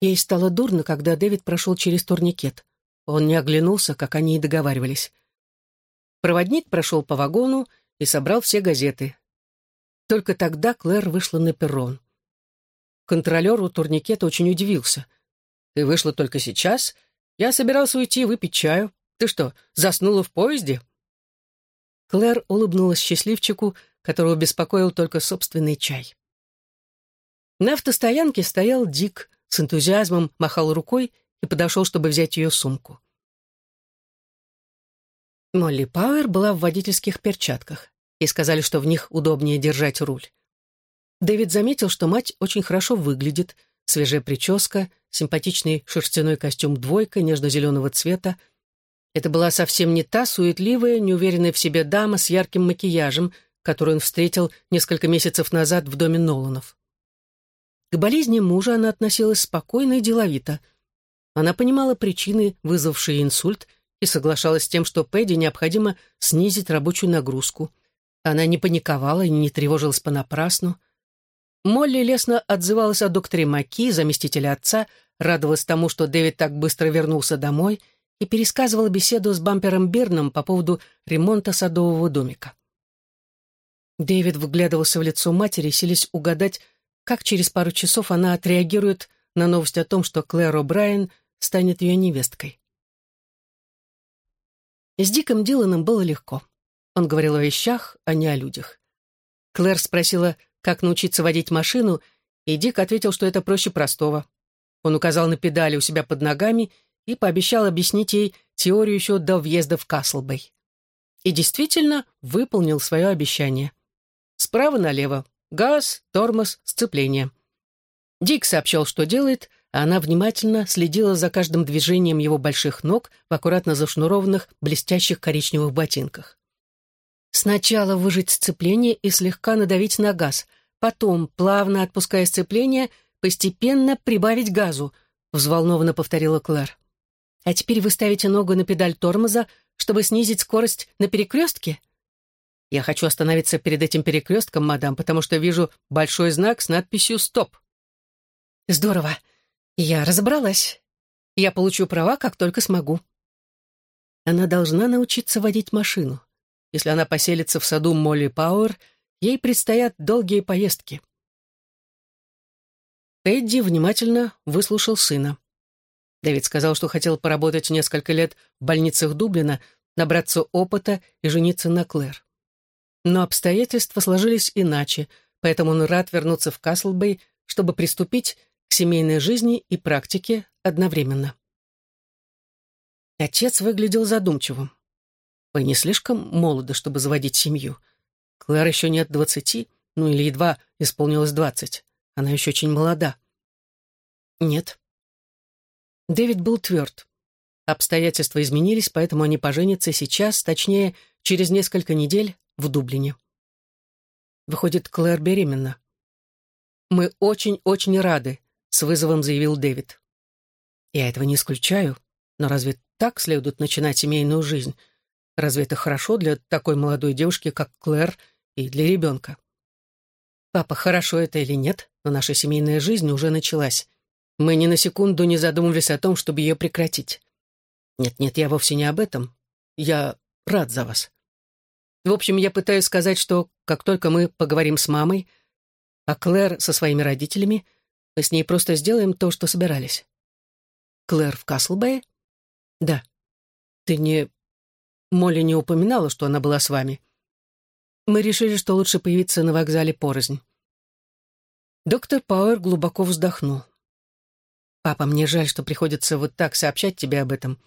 Ей стало дурно, когда Дэвид прошел через турникет. Он не оглянулся, как они и договаривались. Проводник прошел по вагону и собрал все газеты. Только тогда Клэр вышла на перрон. Контролер у турникета очень удивился. «Ты вышла только сейчас? Я собирался уйти выпить чаю. Ты что, заснула в поезде?» Клэр улыбнулась счастливчику, которого беспокоил только собственный чай. На автостоянке стоял Дик, с энтузиазмом махал рукой и подошел, чтобы взять ее сумку. Молли Пауэр была в водительских перчатках, и сказали, что в них удобнее держать руль. Дэвид заметил, что мать очень хорошо выглядит, свежая прическа, симпатичный шерстяной костюм «двойка» нежно-зеленого цвета. Это была совсем не та суетливая, неуверенная в себе дама с ярким макияжем, которую он встретил несколько месяцев назад в доме Ноланов. К болезни мужа она относилась спокойно и деловито. Она понимала причины, вызвавшие инсульт, и соглашалась с тем, что Пэдди необходимо снизить рабочую нагрузку. Она не паниковала и не тревожилась понапрасну. Молли лестно отзывалась о докторе Маки, заместителе отца, радовалась тому, что Дэвид так быстро вернулся домой, и пересказывала беседу с бампером Бирном по поводу ремонта садового домика. Дэвид вглядывался в лицо матери, силясь угадать, как через пару часов она отреагирует на новость о том, что Клэр О'Брайен станет ее невесткой. С Диком Диланом было легко. Он говорил о вещах, а не о людях. Клэр спросила, как научиться водить машину, и Дик ответил, что это проще простого. Он указал на педали у себя под ногами и пообещал объяснить ей теорию еще до въезда в Каслбей. И действительно выполнил свое обещание. Справа налево. Газ, тормоз, сцепление. Дик сообщал, что делает, а она внимательно следила за каждым движением его больших ног в аккуратно зашнурованных блестящих коричневых ботинках. Сначала выжать сцепление и слегка надавить на газ, потом, плавно отпуская сцепление, постепенно прибавить газу, взволнованно повторила Клэр. А теперь вы ставите ногу на педаль тормоза, чтобы снизить скорость на перекрестке? Я хочу остановиться перед этим перекрестком, мадам, потому что вижу большой знак с надписью «Стоп». Здорово. Я разобралась. Я получу права, как только смогу. Она должна научиться водить машину. Если она поселится в саду Молли Пауэр, ей предстоят долгие поездки. Эдди внимательно выслушал сына. Дэвид сказал, что хотел поработать несколько лет в больницах Дублина, набраться опыта и жениться на Клэр. Но обстоятельства сложились иначе, поэтому он рад вернуться в Каслбей, чтобы приступить к семейной жизни и практике одновременно. Отец выглядел задумчивым. Вы не слишком молоды, чтобы заводить семью. Клэр еще нет двадцати, ну или едва исполнилось двадцать. Она еще очень молода. Нет. Дэвид был тверд. Обстоятельства изменились, поэтому они поженятся сейчас, точнее, через несколько недель в Дублине. Выходит, Клэр беременна. «Мы очень-очень рады», — с вызовом заявил Дэвид. «Я этого не исключаю, но разве так следует начинать семейную жизнь? Разве это хорошо для такой молодой девушки, как Клэр, и для ребенка? Папа, хорошо это или нет, но наша семейная жизнь уже началась. Мы ни на секунду не задумывались о том, чтобы ее прекратить. Нет-нет, я вовсе не об этом. Я рад за вас. В общем, я пытаюсь сказать, что как только мы поговорим с мамой, а Клэр со своими родителями, мы с ней просто сделаем то, что собирались. Клэр в Каслбэе? Да. Ты не Молли не упоминала, что она была с вами. Мы решили, что лучше появиться на вокзале порознь. Доктор Пауэр глубоко вздохнул. «Папа, мне жаль, что приходится вот так сообщать тебе об этом.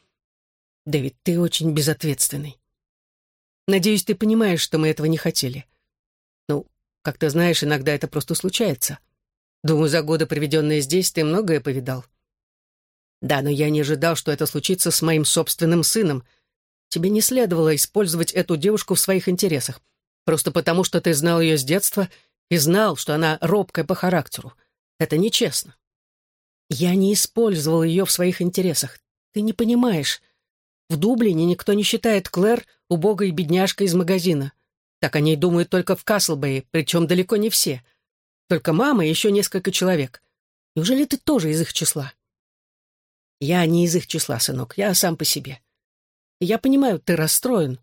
Дэвид, ты очень безответственный. Надеюсь, ты понимаешь, что мы этого не хотели. Ну, как ты знаешь, иногда это просто случается. Думаю, за годы, проведенные здесь, ты многое повидал. Да, но я не ожидал, что это случится с моим собственным сыном — Тебе не следовало использовать эту девушку в своих интересах, просто потому, что ты знал ее с детства и знал, что она робкая по характеру. Это нечестно. Я не использовал ее в своих интересах. Ты не понимаешь. В Дублине никто не считает Клэр убогой бедняжкой из магазина. Так о ней думают только в Каслбэе, причем далеко не все. Только мама и еще несколько человек. Неужели ты тоже из их числа? Я не из их числа, сынок, я сам по себе. Я понимаю, ты расстроен.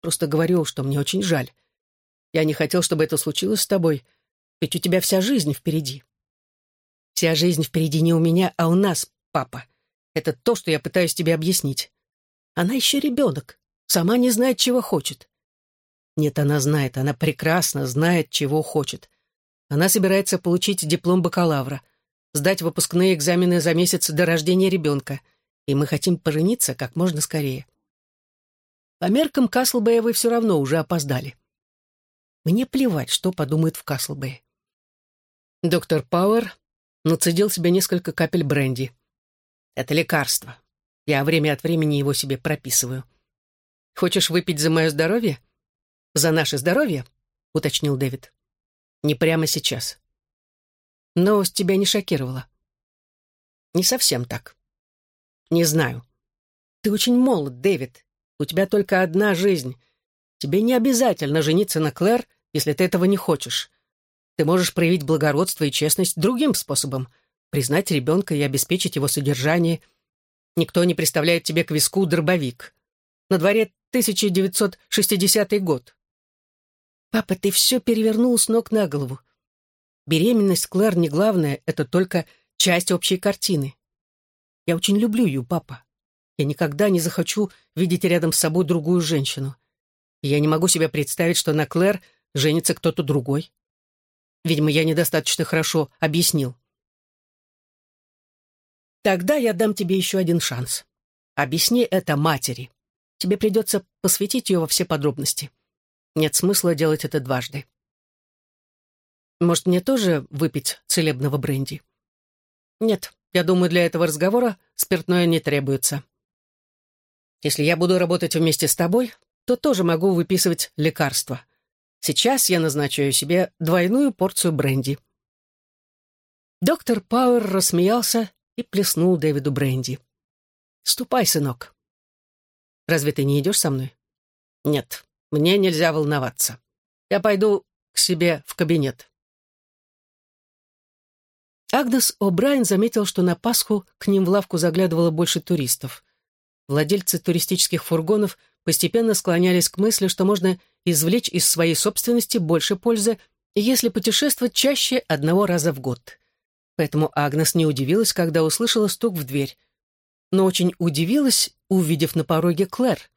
Просто говорю, что мне очень жаль. Я не хотел, чтобы это случилось с тобой, ведь у тебя вся жизнь впереди. Вся жизнь впереди не у меня, а у нас, папа. Это то, что я пытаюсь тебе объяснить. Она еще ребенок, сама не знает, чего хочет. Нет, она знает, она прекрасно знает, чего хочет. Она собирается получить диплом бакалавра, сдать выпускные экзамены за месяц до рождения ребенка, и мы хотим пожениться как можно скорее. По меркам Каслбэя вы все равно уже опоздали. Мне плевать, что подумают в Каслбэе. Доктор Пауэр нацедил себе несколько капель бренди. Это лекарство. Я время от времени его себе прописываю. Хочешь выпить за мое здоровье? За наше здоровье? Уточнил Дэвид. Не прямо сейчас. Новость тебя не шокировала? Не совсем так. Не знаю. Ты очень молод, Дэвид. У тебя только одна жизнь. Тебе не обязательно жениться на Клэр, если ты этого не хочешь. Ты можешь проявить благородство и честность другим способом, признать ребенка и обеспечить его содержание. Никто не представляет тебе к виску дробовик. На дворе 1960 год. Папа, ты все перевернул с ног на голову. Беременность Клэр не главное, это только часть общей картины. Я очень люблю ее, папа. Я никогда не захочу видеть рядом с собой другую женщину. Я не могу себе представить, что на Клэр женится кто-то другой. Видимо, я недостаточно хорошо объяснил. Тогда я дам тебе еще один шанс. Объясни это матери. Тебе придется посвятить ее во все подробности. Нет смысла делать это дважды. Может, мне тоже выпить целебного бренди? Нет, я думаю, для этого разговора спиртное не требуется. Если я буду работать вместе с тобой, то тоже могу выписывать лекарства. Сейчас я назначаю себе двойную порцию бренди. Доктор Пауэр рассмеялся и плеснул Дэвиду бренди. «Ступай, сынок». «Разве ты не идешь со мной?» «Нет, мне нельзя волноваться. Я пойду к себе в кабинет. Агнес О'Брайен заметил, что на Пасху к ним в лавку заглядывало больше туристов. Владельцы туристических фургонов постепенно склонялись к мысли, что можно извлечь из своей собственности больше пользы, если путешествовать чаще одного раза в год. Поэтому Агнес не удивилась, когда услышала стук в дверь. Но очень удивилась, увидев на пороге Клэр.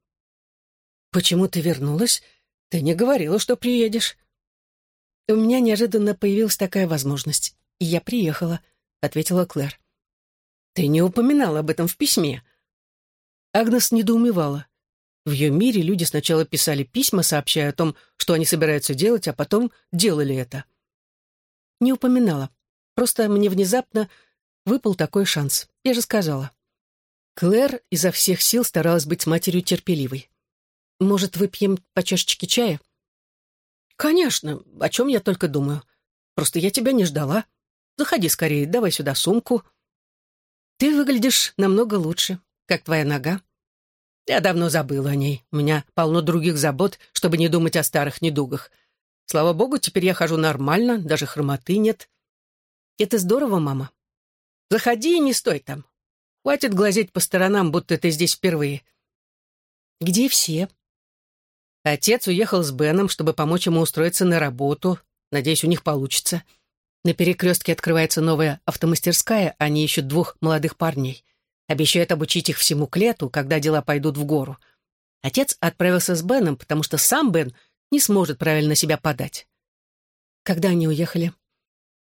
«Почему ты вернулась? Ты не говорила, что приедешь». «У меня неожиданно появилась такая возможность, и я приехала», — ответила Клэр. «Ты не упоминала об этом в письме». Агнес недоумевала. В ее мире люди сначала писали письма, сообщая о том, что они собираются делать, а потом делали это. «Не упоминала. Просто мне внезапно выпал такой шанс. Я же сказала». Клэр изо всех сил старалась быть матерью терпеливой. Может, выпьем по чашечке чая? Конечно, о чем я только думаю. Просто я тебя не ждала. Заходи скорее, давай сюда сумку. Ты выглядишь намного лучше. Как твоя нога? Я давно забыла о ней. У меня полно других забот, чтобы не думать о старых недугах. Слава богу, теперь я хожу нормально, даже хромоты нет. Это здорово, мама. Заходи и не стой там. Хватит глазеть по сторонам, будто ты здесь впервые. Где все? Отец уехал с Беном, чтобы помочь ему устроиться на работу. Надеюсь, у них получится. На перекрестке открывается новая автомастерская, они ищут двух молодых парней. Обещают обучить их всему к лету, когда дела пойдут в гору. Отец отправился с Беном, потому что сам Бен не сможет правильно себя подать. Когда они уехали?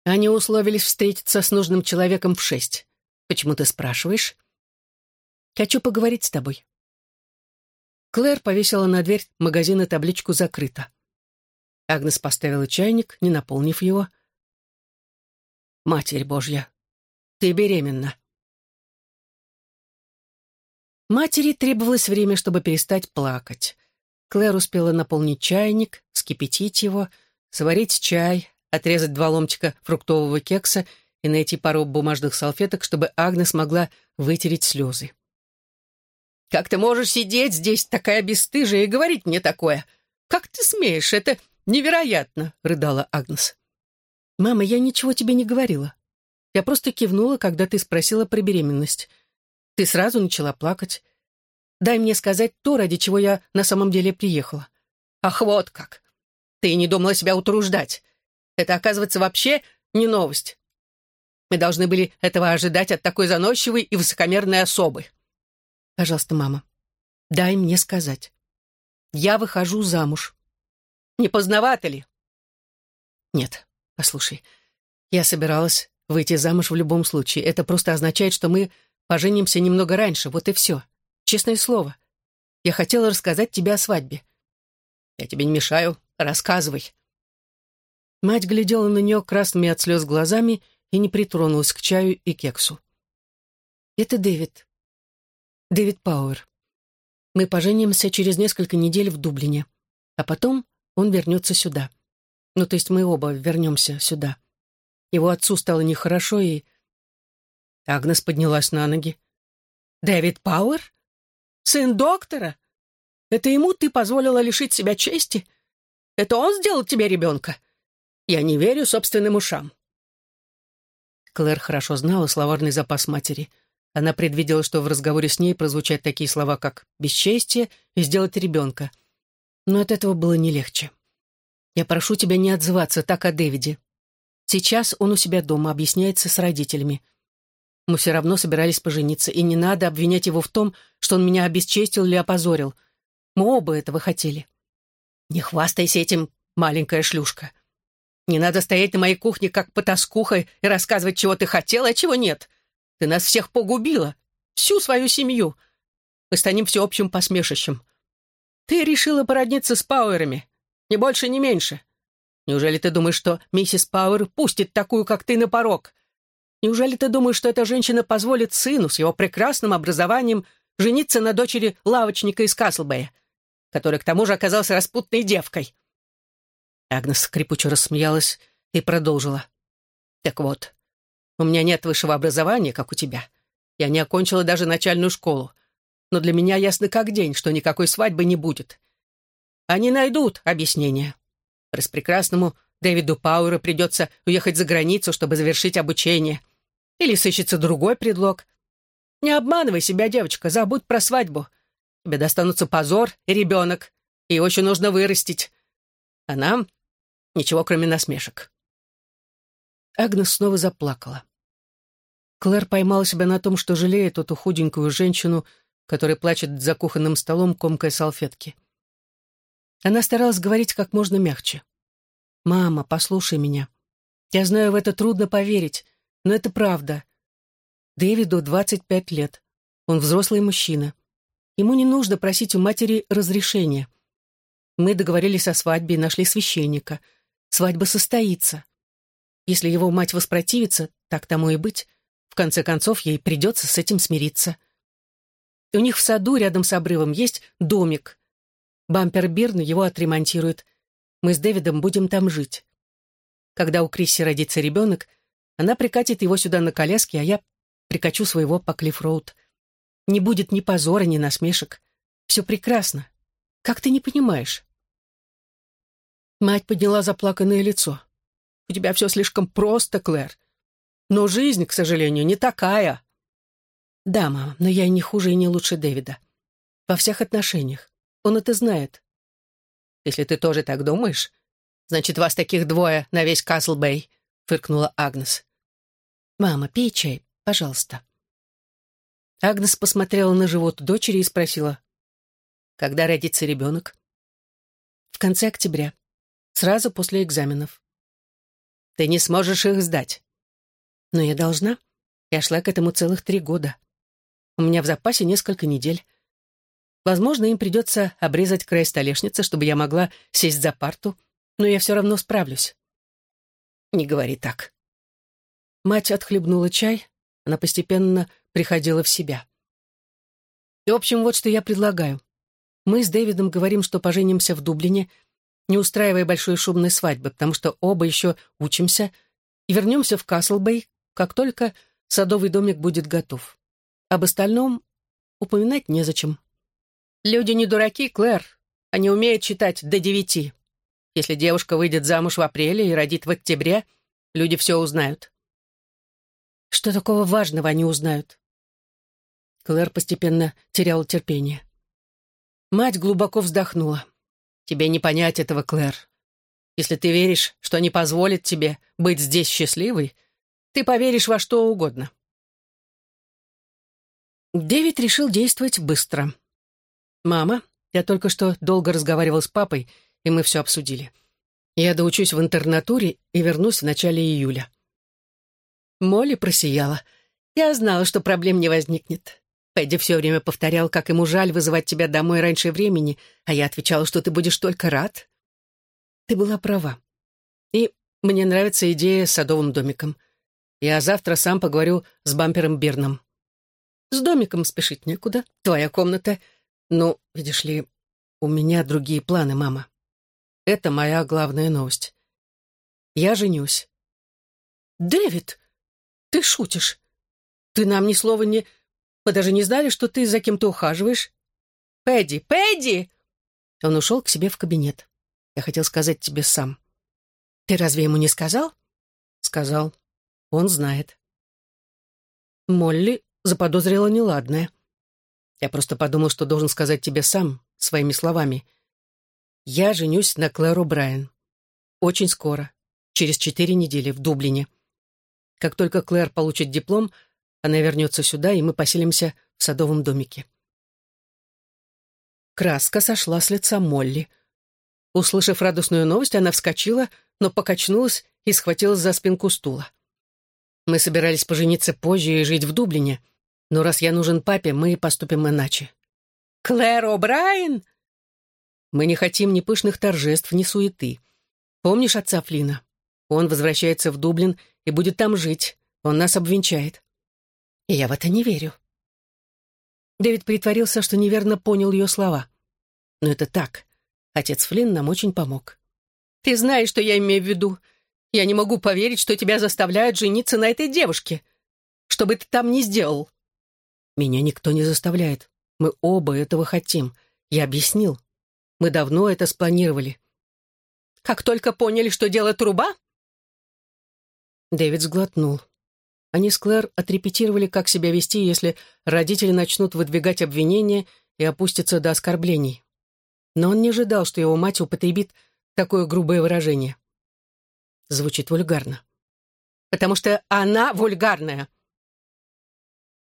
Они условились встретиться с нужным человеком в шесть. Почему ты спрашиваешь? Хочу поговорить с тобой. Клэр повесила на дверь магазина табличку «Закрыто». Агнес поставила чайник, не наполнив его. «Матерь Божья, ты беременна». Матери требовалось время, чтобы перестать плакать. Клэр успела наполнить чайник, скипятить его, сварить чай, отрезать два ломтика фруктового кекса и найти пару бумажных салфеток, чтобы Агнес могла вытереть слезы. Как ты можешь сидеть здесь, такая бесстыжая, и говорить мне такое? Как ты смеешь? Это невероятно!» — рыдала Агнес. «Мама, я ничего тебе не говорила. Я просто кивнула, когда ты спросила про беременность. Ты сразу начала плакать. Дай мне сказать то, ради чего я на самом деле приехала. Ах, вот как! Ты не думала себя утруждать. Это, оказывается, вообще не новость. Мы должны были этого ожидать от такой заносчивой и высокомерной особы. Пожалуйста, мама, дай мне сказать. Я выхожу замуж. Не поздновато ли? Нет, послушай, я собиралась выйти замуж в любом случае. Это просто означает, что мы поженимся немного раньше, вот и все. Честное слово. Я хотела рассказать тебе о свадьбе. Я тебе не мешаю. Рассказывай. Мать глядела на нее красными от слез глазами и не притронулась к чаю и кексу. «Это Дэвид. Дэвид Пауэр. Мы поженимся через несколько недель в Дублине, а потом он вернется сюда. Ну, то есть мы оба вернемся сюда. Его отцу стало нехорошо, и...» Агнес поднялась на ноги. «Дэвид Пауэр? Сын доктора? Это ему ты позволила лишить себя чести? Это он сделал тебе ребенка? Я не верю собственным ушам». Клэр хорошо знала словарный запас матери. Она предвидела, что в разговоре с ней прозвучат такие слова, как «бесчестие» и «сделать ребенка». Но от этого было не легче. «Я прошу тебя не отзываться так о Дэвиде. Сейчас он у себя дома, объясняется с родителями. Мы все равно собирались пожениться, и не надо обвинять его в том, что он меня обесчестил или опозорил. Мы оба этого хотели. Не хвастайся этим, маленькая шлюшка. Не надо стоять на моей кухне, как потаскуха, и рассказывать, чего ты хотела, а чего нет. Ты нас всех погубила, всю свою семью. Мы станем всеобщим посмешищем. Ты решила породниться с Пауэрами, ни больше, ни меньше. Неужели ты думаешь, что миссис Пауэр пустит такую, как ты, на порог? Неужели ты думаешь, что эта женщина позволит сыну с его прекрасным образованием жениться на дочери лавочника из Каслбэя, который к тому же оказался распутной девкой? Агнес скрипуче рассмеялась и продолжила. «Так вот, у меня нет высшего образования, как у тебя. Я не окончила даже начальную школу. Но для меня ясно как день, что никакой свадьбы не будет. Они найдут объяснение. Распрекрасному Дэвиду Пауэру придется уехать за границу, чтобы завершить обучение. Или сыщется другой предлог. Не обманывай себя, девочка, забудь про свадьбу. Тебе достанутся позор и ребенок. И очень нужно вырастить. А нам Ничего, кроме насмешек. Агнес снова заплакала. Клэр поймала себя на том, что жалеет эту худенькую женщину, которая плачет за кухонным столом, комкой салфетки. Она старалась говорить как можно мягче. «Мама, послушай меня. Я знаю, в это трудно поверить, но это правда. Дэвиду 25 лет. Он взрослый мужчина. Ему не нужно просить у матери разрешения. Мы договорились о свадьбе и нашли священника — Свадьба состоится. Если его мать воспротивится, так тому и быть. В конце концов, ей придется с этим смириться. У них в саду рядом с обрывом есть домик. Бампер Бирн его отремонтирует. Мы с Дэвидом будем там жить. Когда у Крисси родится ребенок, она прикатит его сюда на коляске, а я прикачу своего по Клифф-Роуд. Не будет ни позора, ни насмешек. Все прекрасно. Как ты не понимаешь? Мать подняла заплаканное лицо. «У тебя все слишком просто, Клэр. Но жизнь, к сожалению, не такая». «Да, мама, но я не хуже и не лучше Дэвида. Во всех отношениях. Он это знает». «Если ты тоже так думаешь, значит, вас таких двое на весь Каслбэй», — фыркнула Агнес. «Мама, пей чай, пожалуйста». Агнес посмотрела на живот дочери и спросила, «Когда родится ребенок?» «В конце октября сразу после экзаменов. Ты не сможешь их сдать. Но я должна. Я шла к этому целых три года. У меня в запасе несколько недель. Возможно, им придется обрезать край столешницы, чтобы я могла сесть за парту, но я все равно справлюсь. Не говори так. Мать отхлебнула чай, она постепенно приходила в себя. И, в общем, вот что я предлагаю. Мы с Дэвидом говорим, что поженимся в Дублине — не устраивая большой шумной свадьбы, потому что оба еще учимся, и вернемся в Каслбей, как только садовый домик будет готов. Об остальном упоминать незачем. Люди не дураки, Клэр. Они умеют читать до девяти. Если девушка выйдет замуж в апреле и родит в октябре, люди все узнают. Что такого важного они узнают? Клэр постепенно терял терпение. Мать глубоко вздохнула. «Тебе не понять этого, Клэр. Если ты веришь, что они позволят тебе быть здесь счастливой, ты поверишь во что угодно». Дэвид решил действовать быстро. «Мама, я только что долго разговаривал с папой, и мы все обсудили. Я доучусь в интернатуре и вернусь в начале июля». Молли просияла. «Я знала, что проблем не возникнет. Пэдди все время повторял, как ему жаль вызывать тебя домой раньше времени, а я отвечала, что ты будешь только рад. Ты была права. И мне нравится идея с садовым домиком. Я завтра сам поговорю с бампером Бирном. С домиком спешить некуда, твоя комната. Ну, видишь ли, у меня другие планы, мама. Это моя главная новость. Я женюсь. Дэвид, ты шутишь. Ты нам ни слова не... Мы даже не знали, что ты за кем-то ухаживаешь. Пэдди, Пэдди!» Он ушел к себе в кабинет. Я хотел сказать тебе сам. Ты разве ему не сказал? Сказал. Он знает. Молли заподозрила неладное. Я просто подумал, что должен сказать тебе сам, своими словами. Я женюсь на Клэру Брайан. Очень скоро, через четыре недели, в Дублине. Как только Клэр получит диплом, она вернется сюда, и мы поселимся в садовом домике. Краска сошла с лица Молли. Услышав радостную новость, она вскочила, но покачнулась и схватилась за спинку стула. Мы собирались пожениться позже и жить в Дублине, но раз я нужен папе, мы поступим иначе. «Клэр О'Брайен?» «Мы не хотим ни пышных торжеств, ни суеты. Помнишь отца Флина? Он возвращается в Дублин и будет там жить. Он нас обвенчает. Я в это не верю. Дэвид притворился, что неверно понял ее слова. Но это так. Отец Флинн нам очень помог. Ты знаешь, что я имею в виду. Я не могу поверить, что тебя заставляют жениться на этой девушке. Что бы ты там ни сделал. Меня никто не заставляет. Мы оба этого хотим. Я объяснил. Мы давно это спланировали. Как только поняли, что дело труба? Дэвид сглотнул. Они с Клэр отрепетировали, как себя вести, если родители начнут выдвигать обвинения и опустятся до оскорблений. Но он не ожидал, что его мать употребит такое грубое выражение. Звучит вульгарно. «Потому что она вульгарная!»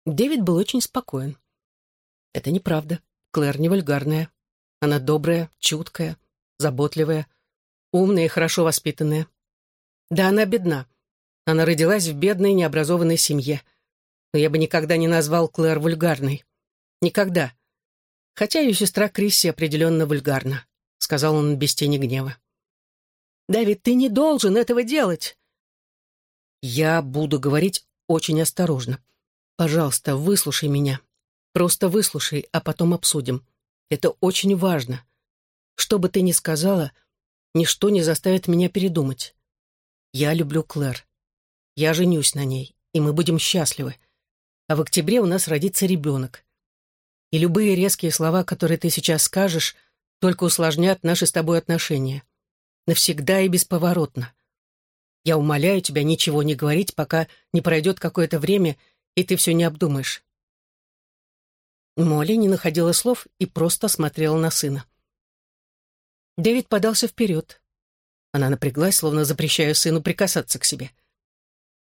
Дэвид был очень спокоен. «Это неправда. Клэр не вульгарная. Она добрая, чуткая, заботливая, умная и хорошо воспитанная. Да, она бедна. Она родилась в бедной, необразованной семье. Но я бы никогда не назвал Клэр вульгарной. Никогда. Хотя ее сестра Крисси определенно вульгарна, сказал он без тени гнева. «Давид, ты не должен этого делать!» «Я буду говорить очень осторожно. Пожалуйста, выслушай меня. Просто выслушай, а потом обсудим. Это очень важно. Что бы ты ни сказала, ничто не заставит меня передумать. Я люблю Клэр. Я женюсь на ней, и мы будем счастливы. А в октябре у нас родится ребенок. И любые резкие слова, которые ты сейчас скажешь, только усложнят наши с тобой отношения. Навсегда и бесповоротно. Я умоляю тебя ничего не говорить, пока не пройдет какое-то время, и ты все не обдумаешь. Молли не находила слов и просто смотрела на сына. Дэвид подался вперед. Она напряглась, словно запрещая сыну прикасаться к себе.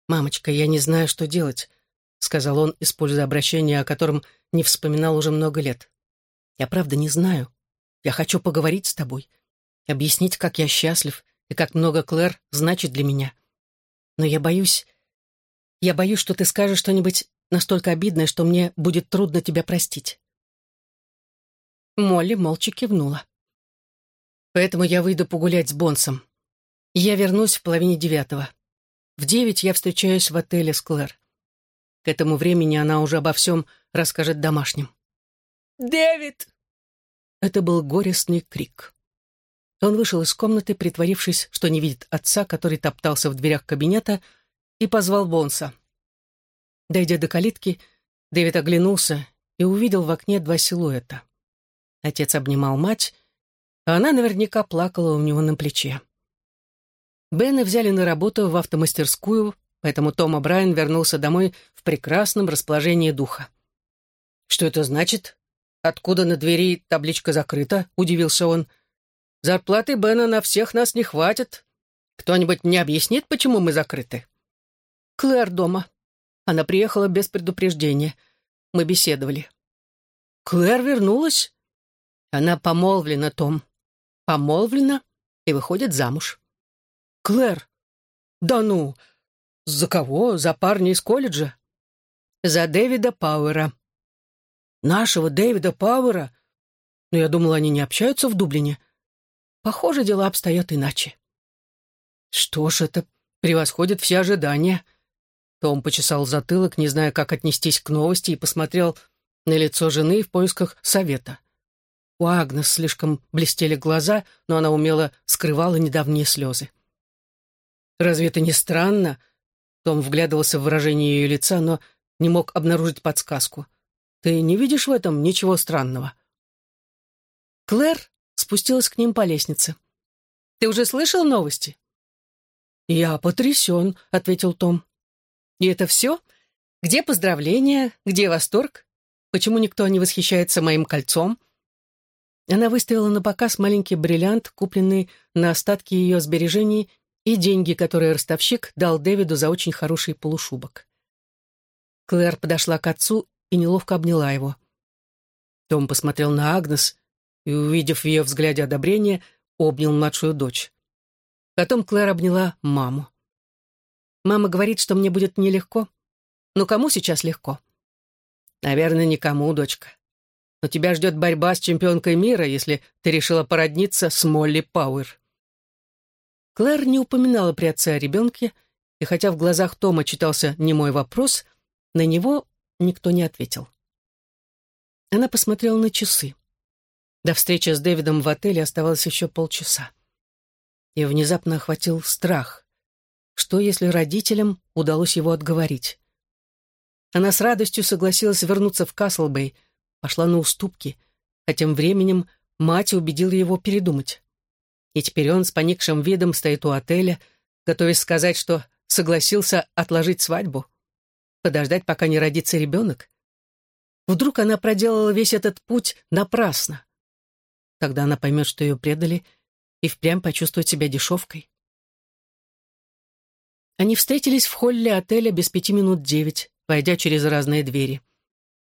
«Мамочка, я не знаю, что делать», — сказал он, используя обращение, о котором не вспоминал уже много лет. «Я правда не знаю. Я хочу поговорить с тобой, объяснить, как я счастлив и как много Клэр значит для меня. Но я боюсь... Я боюсь, что ты скажешь что-нибудь настолько обидное, что мне будет трудно тебя простить». Молли молча кивнула. «Поэтому я выйду погулять с Бонсом. Я вернусь в половине девятого. В девять я встречаюсь в отеле с Клэр. К этому времени она уже обо всем расскажет домашним. «Дэвид!» Это был горестный крик. Он вышел из комнаты, притворившись, что не видит отца, который топтался в дверях кабинета, и позвал Бонса. Дойдя до калитки, Дэвид оглянулся и увидел в окне два силуэта. Отец обнимал мать, а она наверняка плакала у него на плече. Бена взяли на работу в автомастерскую, поэтому Том Брайан вернулся домой в прекрасном расположении духа. «Что это значит? Откуда на двери табличка закрыта?» — удивился он. «Зарплаты Бена на всех нас не хватит. Кто-нибудь мне объяснит, почему мы закрыты?» «Клэр дома. Она приехала без предупреждения. Мы беседовали». «Клэр вернулась?» «Она помолвлена, Том. Помолвлена и выходит замуж». «Клэр? Да ну! За кого? За парня из колледжа?» «За Дэвида Пауэра». «Нашего Дэвида Пауэра? Но я думала, они не общаются в Дублине. Похоже, дела обстоят иначе». «Что ж, это превосходит все ожидания». Том почесал затылок, не зная, как отнестись к новости, и посмотрел на лицо жены в поисках совета. У Агнес слишком блестели глаза, но она умело скрывала недавние слезы. «Разве это не странно?» Том вглядывался в выражение ее лица, но не мог обнаружить подсказку. «Ты не видишь в этом ничего странного?» Клэр спустилась к ним по лестнице. «Ты уже слышал новости?» «Я потрясен», — ответил Том. «И это все? Где поздравления? Где восторг? Почему никто не восхищается моим кольцом?» Она выставила на показ маленький бриллиант, купленный на остатки ее сбережений, и деньги, которые ростовщик дал Дэвиду за очень хороший полушубок. Клэр подошла к отцу и неловко обняла его. Том посмотрел на Агнес и, увидев в ее взгляде одобрение, обнял младшую дочь. Потом Клэр обняла маму. «Мама говорит, что мне будет нелегко. Но кому сейчас легко?» «Наверное, никому, дочка. Но тебя ждет борьба с чемпионкой мира, если ты решила породниться с Молли Пауэр». Клэр не упоминала при отце о ребенке, и хотя в глазах Тома читался немой вопрос, на него никто не ответил. Она посмотрела на часы. До встречи с Дэвидом в отеле оставалось еще полчаса и внезапно охватил страх. Что, если родителям удалось его отговорить? Она с радостью согласилась вернуться в Каслбей, пошла на уступки, а тем временем мать убедила его передумать. И теперь он с поникшим видом стоит у отеля, готовясь сказать, что согласился отложить свадьбу, подождать, пока не родится ребенок. Вдруг она проделала весь этот путь напрасно. Тогда она поймет, что ее предали — и впрямь почувствовать себя дешевкой. Они встретились в холле отеля без пяти минут девять, войдя через разные двери.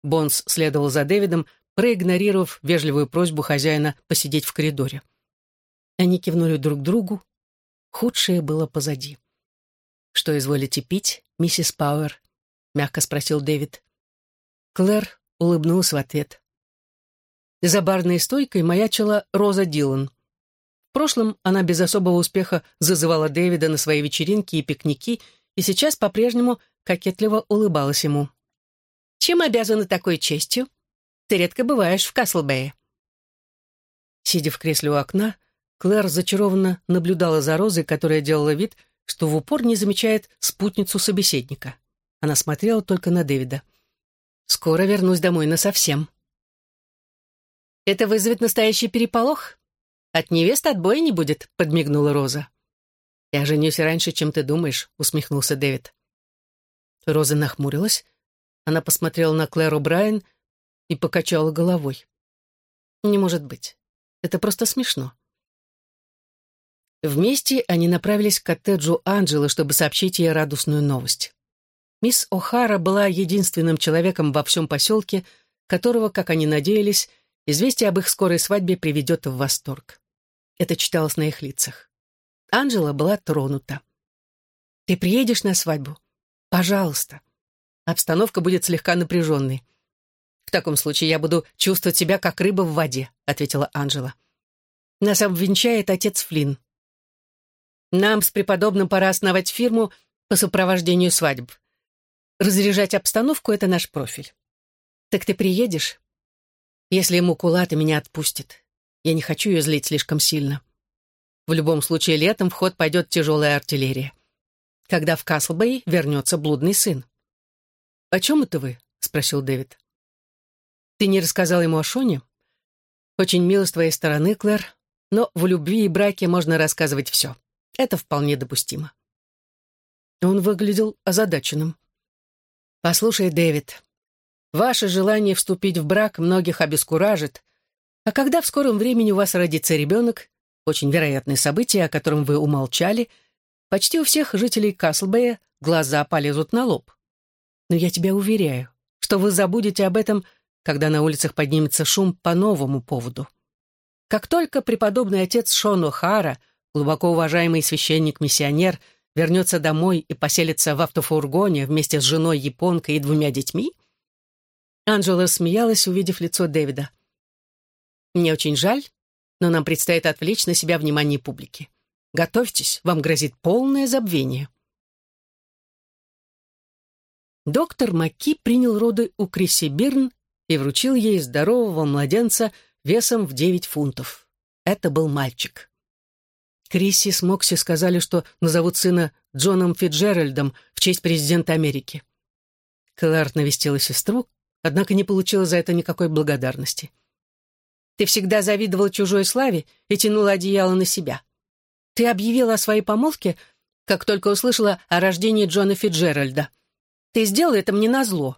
Бонс следовал за Дэвидом, проигнорировав вежливую просьбу хозяина посидеть в коридоре. Они кивнули друг другу. Худшее было позади. «Что изволите пить, миссис Пауэр?» — мягко спросил Дэвид. Клэр улыбнулась в ответ. За барной стойкой маячила Роза Дилан. В прошлом она без особого успеха зазывала Дэвида на свои вечеринки и пикники, и сейчас по-прежнему кокетливо улыбалась ему. «Чем обязана такой честью? Ты редко бываешь в Каслбэе». Сидя в кресле у окна, Клэр зачарованно наблюдала за Розой, которая делала вид, что в упор не замечает спутницу собеседника. Она смотрела только на Дэвида. «Скоро вернусь домой насовсем». «Это вызовет настоящий переполох?» «От невест отбоя не будет», — подмигнула Роза. «Я женюсь раньше, чем ты думаешь», — усмехнулся Дэвид. Роза нахмурилась. Она посмотрела на Клэру Брайан и покачала головой. «Не может быть. Это просто смешно». Вместе они направились к коттеджу Анджелы, чтобы сообщить ей радостную новость. Мисс О'Хара была единственным человеком во всем поселке, которого, как они надеялись, известие об их скорой свадьбе приведет в восторг. Это читалось на их лицах. Анжела была тронута. «Ты приедешь на свадьбу? Пожалуйста. Обстановка будет слегка напряженной. В таком случае я буду чувствовать себя как рыба в воде», — ответила Анжела. «Нас обвенчает отец Флинн. Нам с преподобным пора основать фирму по сопровождению свадьб. Разряжать обстановку — это наш профиль. Так ты приедешь? Если ему кулата меня отпустит. Я не хочу ее злить слишком сильно. В любом случае, летом в ход пойдет тяжелая артиллерия. Когда в Каслбэй вернется блудный сын. «О чем это вы?» — спросил Дэвид. «Ты не рассказал ему о Шоне?» «Очень мило с твоей стороны, Клэр, но в любви и браке можно рассказывать все. Это вполне допустимо». Он выглядел озадаченным. «Послушай, Дэвид, Ваше желание вступить в брак многих обескуражит, а когда в скором времени у вас родится ребенок, очень вероятное событие, о котором вы умолчали, почти у всех жителей Каслбэя глаза полезут на лоб. Но я тебя уверяю, что вы забудете об этом, когда на улицах поднимется шум по новому поводу. Как только преподобный отец Шон О'Хара, глубоко уважаемый священник-миссионер, вернется домой и поселится в автофургоне вместе с женой японкой и двумя детьми, Анжела смеялась, увидев лицо Дэвида. «Мне очень жаль, но нам предстоит отвлечь на себя внимание публики. Готовьтесь, вам грозит полное забвение». Доктор Маки принял роды у Криси Бирн и вручил ей здорового младенца весом в 9 фунтов. Это был мальчик. Крисси с Мокси сказали, что назовут сына Джоном Фиджеральдом в честь президента Америки. Клэр навестила сестру, однако не получила за это никакой благодарности. Ты всегда завидовал чужой славе и тянула одеяло на себя. Ты объявила о своей помолвке, как только услышала о рождении Джона Фиджеральда. Ты сделала это мне назло.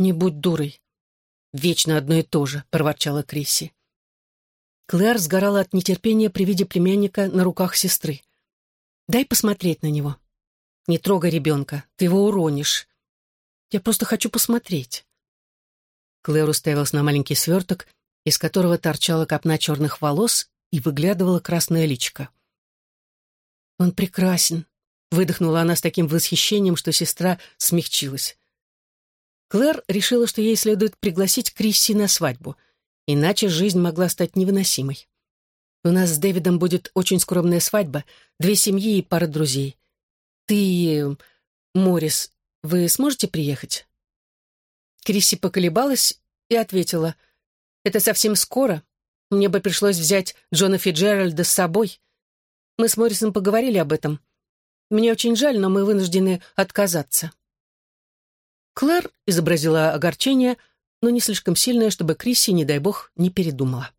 Не будь дурой. Вечно одно и то же, проворчала Крисси. Клэр сгорала от нетерпения при виде племянника на руках сестры. «Дай посмотреть на него. Не трогай ребенка, ты его уронишь. Я просто хочу посмотреть». Клэр уставилась на маленький сверток из которого торчала копна черных волос и выглядывала красное личико. «Он прекрасен», — выдохнула она с таким восхищением, что сестра смягчилась. Клэр решила, что ей следует пригласить Крисси на свадьбу, иначе жизнь могла стать невыносимой. У нас с Дэвидом будет очень скромная свадьба, две семьи и пара друзей. Ты, Морис, вы сможете приехать?» Крисси поколебалась и ответила — это совсем скоро. Мне бы пришлось взять Джона Фиджеральда с собой. Мы с Моррисом поговорили об этом. Мне очень жаль, но мы вынуждены отказаться». Клэр изобразила огорчение, но не слишком сильное, чтобы Крисси, не дай бог, не передумала.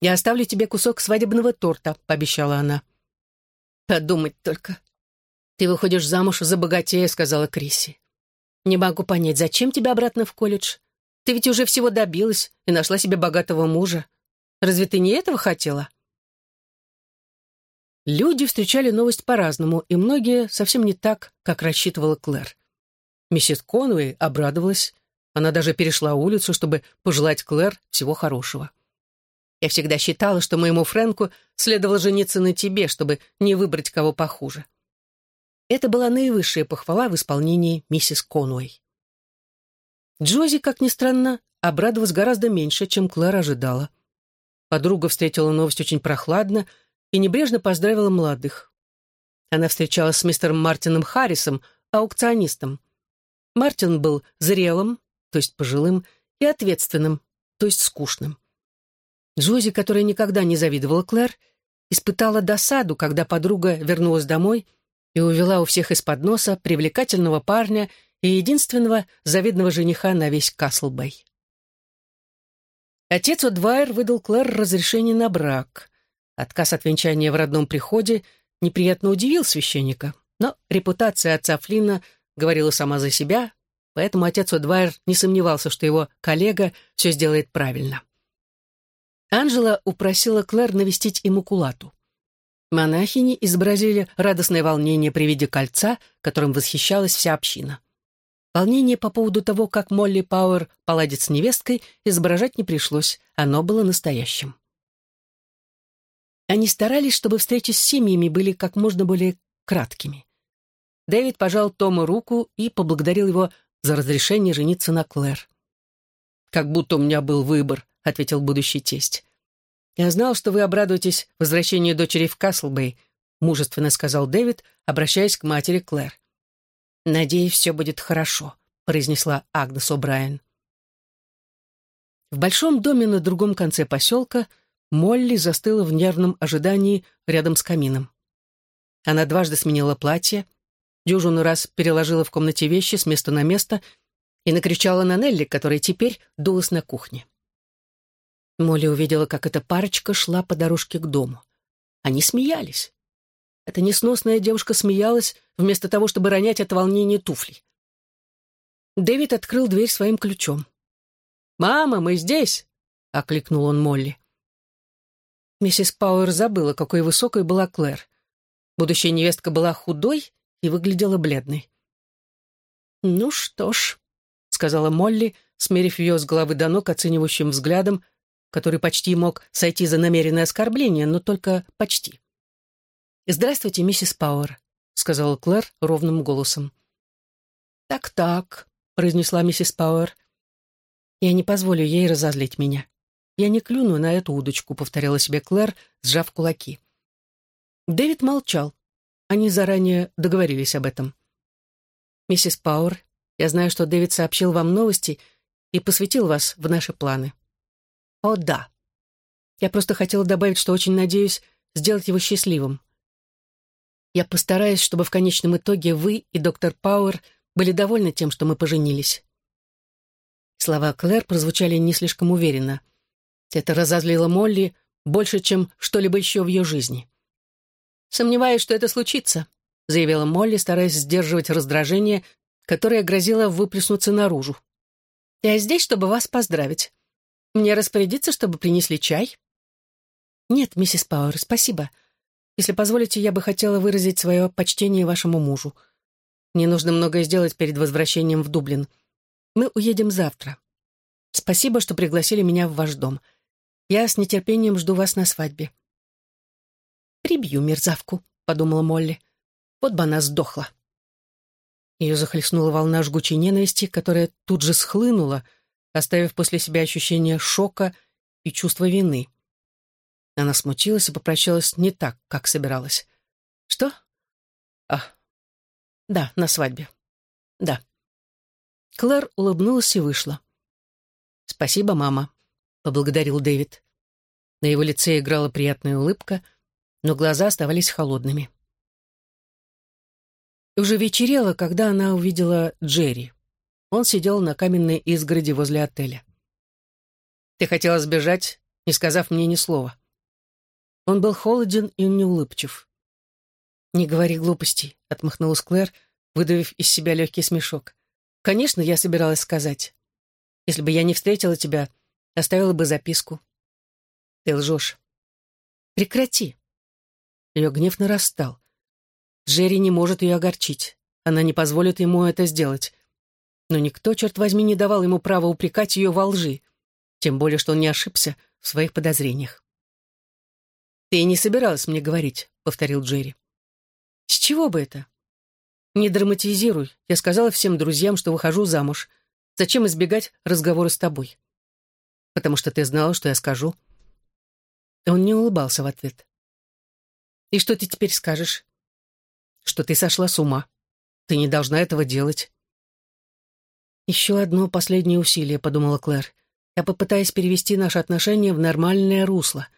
«Я оставлю тебе кусок свадебного торта», — пообещала она. «Подумать только. Ты выходишь замуж за богатея», — сказала Крисси. «Не могу понять, зачем тебе обратно в колледж? Ты ведь уже всего добилась и нашла себе богатого мужа. Разве ты не этого хотела?» Люди встречали новость по-разному, и многие совсем не так, как рассчитывала Клэр. Миссис Конуэй обрадовалась. Она даже перешла улицу, чтобы пожелать Клэр всего хорошего. «Я всегда считала, что моему Фрэнку следовало жениться на тебе, чтобы не выбрать кого похуже». Это была наивысшая похвала в исполнении миссис Конуэй. Джози, как ни странно, обрадовалась гораздо меньше, чем Клэр ожидала. Подруга встретила новость очень прохладно и небрежно поздравила молодых. Она встречалась с мистером Мартином Харрисом, аукционистом. Мартин был зрелым, то есть пожилым, и ответственным, то есть скучным. Джози, которая никогда не завидовала Клэр, испытала досаду, когда подруга вернулась домой и увела у всех из-под носа привлекательного парня и единственного завидного жениха на весь Каслбэй. Отец Удвайер выдал Клэр разрешение на брак. Отказ от венчания в родном приходе неприятно удивил священника, но репутация отца Флина говорила сама за себя, поэтому отец Удвайер не сомневался, что его коллега все сделает правильно. Анжела упросила Клэр навестить иммакулату. Монахини изобразили радостное волнение при виде кольца, которым восхищалась вся община. Волнение по поводу того, как Молли Пауэр поладит с невесткой, изображать не пришлось, оно было настоящим. Они старались, чтобы встречи с семьями были как можно более краткими. Дэвид пожал Тому руку и поблагодарил его за разрешение жениться на Клэр. «Как будто у меня был выбор», — ответил будущий тесть. «Я знал, что вы обрадуетесь возвращению дочери в Каслбей», — мужественно сказал Дэвид, обращаясь к матери Клэр. «Надеюсь, все будет хорошо», — произнесла Агнес О'Брайен. В большом доме на другом конце поселка Молли застыла в нервном ожидании рядом с камином. Она дважды сменила платье, дюжину раз переложила в комнате вещи с места на место и накричала на Нелли, которая теперь дулась на кухне. Молли увидела, как эта парочка шла по дорожке к дому. Они смеялись. Эта несносная девушка смеялась, вместо того, чтобы ронять от волнения туфли. Дэвид открыл дверь своим ключом. «Мама, мы здесь!» — окликнул он Молли. Миссис Пауэр забыла, какой высокой была Клэр. Будущая невестка была худой и выглядела бледной. «Ну что ж», — сказала Молли, смерив ее с головы до ног оценивающим взглядом, который почти мог сойти за намеренное оскорбление, но только почти. «Здравствуйте, миссис Пауэр», — сказала Клэр ровным голосом. «Так-так», — произнесла миссис Пауэр. «Я не позволю ей разозлить меня. Я не клюну на эту удочку», — повторяла себе Клэр, сжав кулаки. Дэвид молчал. Они заранее договорились об этом. «Миссис Пауэр, я знаю, что Дэвид сообщил вам новости и посвятил вас в наши планы». «О, да. Я просто хотела добавить, что очень надеюсь сделать его счастливым. Я постараюсь, чтобы в конечном итоге вы и доктор Пауэр были довольны тем, что мы поженились». Слова Клэр прозвучали не слишком уверенно. Это разозлило Молли больше, чем что-либо еще в ее жизни. «Сомневаюсь, что это случится», — заявила Молли, стараясь сдерживать раздражение, которое грозило выплеснуться наружу. «Я здесь, чтобы вас поздравить. Мне распорядиться, чтобы принесли чай?» «Нет, миссис Пауэр, спасибо. Если позволите, я бы хотела выразить свое почтение вашему мужу. Мне нужно многое сделать перед возвращением в Дублин. Мы уедем завтра. Спасибо, что пригласили меня в ваш дом. Я с нетерпением жду вас на свадьбе». «Прибью мерзавку», — подумала Молли. «Вот бы она сдохла». Ее захлестнула волна жгучей ненависти, которая тут же схлынула, оставив после себя ощущение шока и чувство вины. Она смутилась и попрощалась не так, как собиралась. «Что?» «А, да, на свадьбе. Да». Клэр улыбнулась и вышла. «Спасибо, мама», — поблагодарил Дэвид. На его лице играла приятная улыбка, но глаза оставались холодными. Уже вечерело, когда она увидела Джерри. Он сидел на каменной изгороди возле отеля. «Ты хотела сбежать, не сказав мне ни слова». Он был холоден и неулыбчив. «Не говори глупостей», — отмахнулась Клэр, выдавив из себя легкий смешок. «Конечно, я собиралась сказать. Если бы я не встретила тебя, оставила бы записку». «Ты лжешь». «Прекрати». Ее гнев нарастал. Джерри не может ее огорчить. Она не позволит ему это сделать. Но никто, черт возьми, не давал ему права упрекать ее во лжи. Тем более, что он не ошибся в своих подозрениях. «Ты не собиралась мне говорить», — повторил Джерри. «С чего бы это?» «Не драматизируй. Я сказала всем друзьям, что выхожу замуж. Зачем избегать разговора с тобой?» «Потому что ты знала, что я скажу». Он не улыбался в ответ. «И что ты теперь скажешь?» «Что ты сошла с ума. Ты не должна этого делать». «Еще одно последнее усилие», — подумала Клэр. «Я попытаюсь перевести наши отношения в нормальное русло».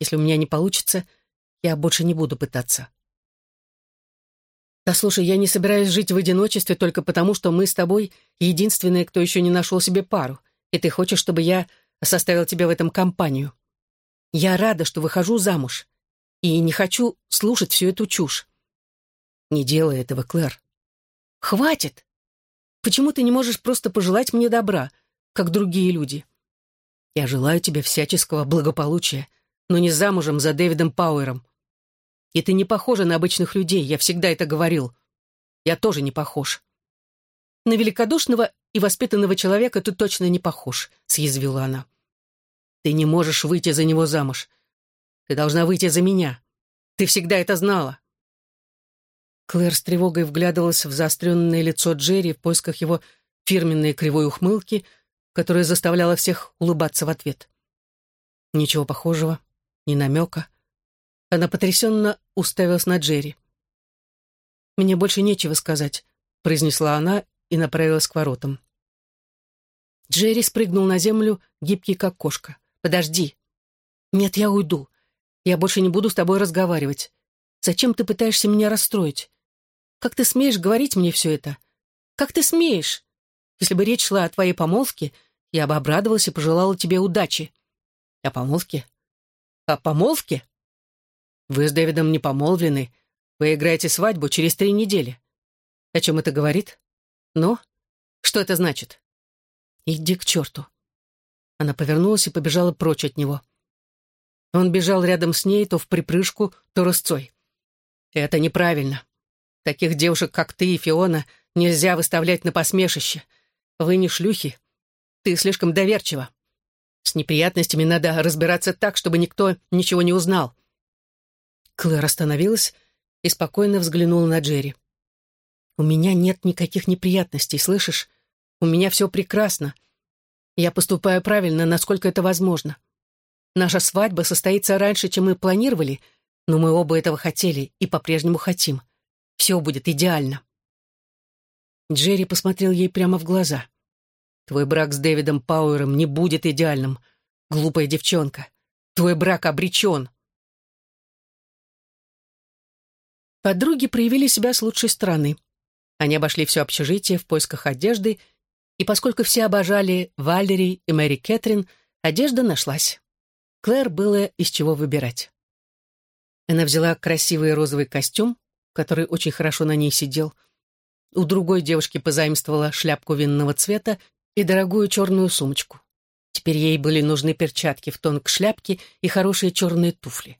Если у меня не получится, я больше не буду пытаться. Да слушай, я не собираюсь жить в одиночестве только потому, что мы с тобой единственные, кто еще не нашел себе пару, и ты хочешь, чтобы я составил тебе в этом компанию. Я рада, что выхожу замуж, и не хочу слушать всю эту чушь. Не делай этого, Клэр. Хватит! Почему ты не можешь просто пожелать мне добра, как другие люди? Я желаю тебе всяческого благополучия, но не замужем за Дэвидом Пауэром. И ты не похожа на обычных людей, я всегда это говорил. Я тоже не похож. На великодушного и воспитанного человека ты точно не похож, съязвила она. Ты не можешь выйти за него замуж. Ты должна выйти за меня. Ты всегда это знала. Клэр с тревогой вглядывалась в заостренное лицо Джерри в поисках его фирменной кривой ухмылки, которая заставляла всех улыбаться в ответ. Ничего похожего ни намека. Она потрясенно уставилась на Джерри. «Мне больше нечего сказать», — произнесла она и направилась к воротам. Джерри спрыгнул на землю, гибкий как кошка. «Подожди». «Нет, я уйду. Я больше не буду с тобой разговаривать. Зачем ты пытаешься меня расстроить? Как ты смеешь говорить мне все это? Как ты смеешь? Если бы речь шла о твоей помолвке, я бы обрадовалась и пожелала тебе удачи. О помолвке? О помолвке? Вы с Дэвидом не помолвлены. Вы играете свадьбу через три недели. О чем это говорит? Ну, Что это значит?» «Иди к черту». Она повернулась и побежала прочь от него. Он бежал рядом с ней то в припрыжку, то рысцой. «Это неправильно. Таких девушек, как ты и Фиона, нельзя выставлять на посмешище. Вы не шлюхи. Ты слишком доверчива. С неприятностями надо разбираться так, чтобы никто ничего не узнал». Клэр остановилась и спокойно взглянула на Джерри. «У меня нет никаких неприятностей, слышишь? У меня все прекрасно. Я поступаю правильно, насколько это возможно. Наша свадьба состоится раньше, чем мы планировали, но мы оба этого хотели и по-прежнему хотим. Все будет идеально». Джерри посмотрел ей прямо в глаза. «Твой брак с Дэвидом Пауэром не будет идеальным. Глупая девчонка. Твой брак обречен». Подруги проявили себя с лучшей стороны. Они обошли все общежитие в поисках одежды, и поскольку все обожали Валери и Мэри Кэтрин, одежда нашлась. Клэр было из чего выбирать. Она взяла красивый розовый костюм, который очень хорошо на ней сидел. У другой девушки позаимствовала шляпку винного цвета и дорогую черную сумочку. Теперь ей были нужны перчатки в тон к шляпке и хорошие черные туфли.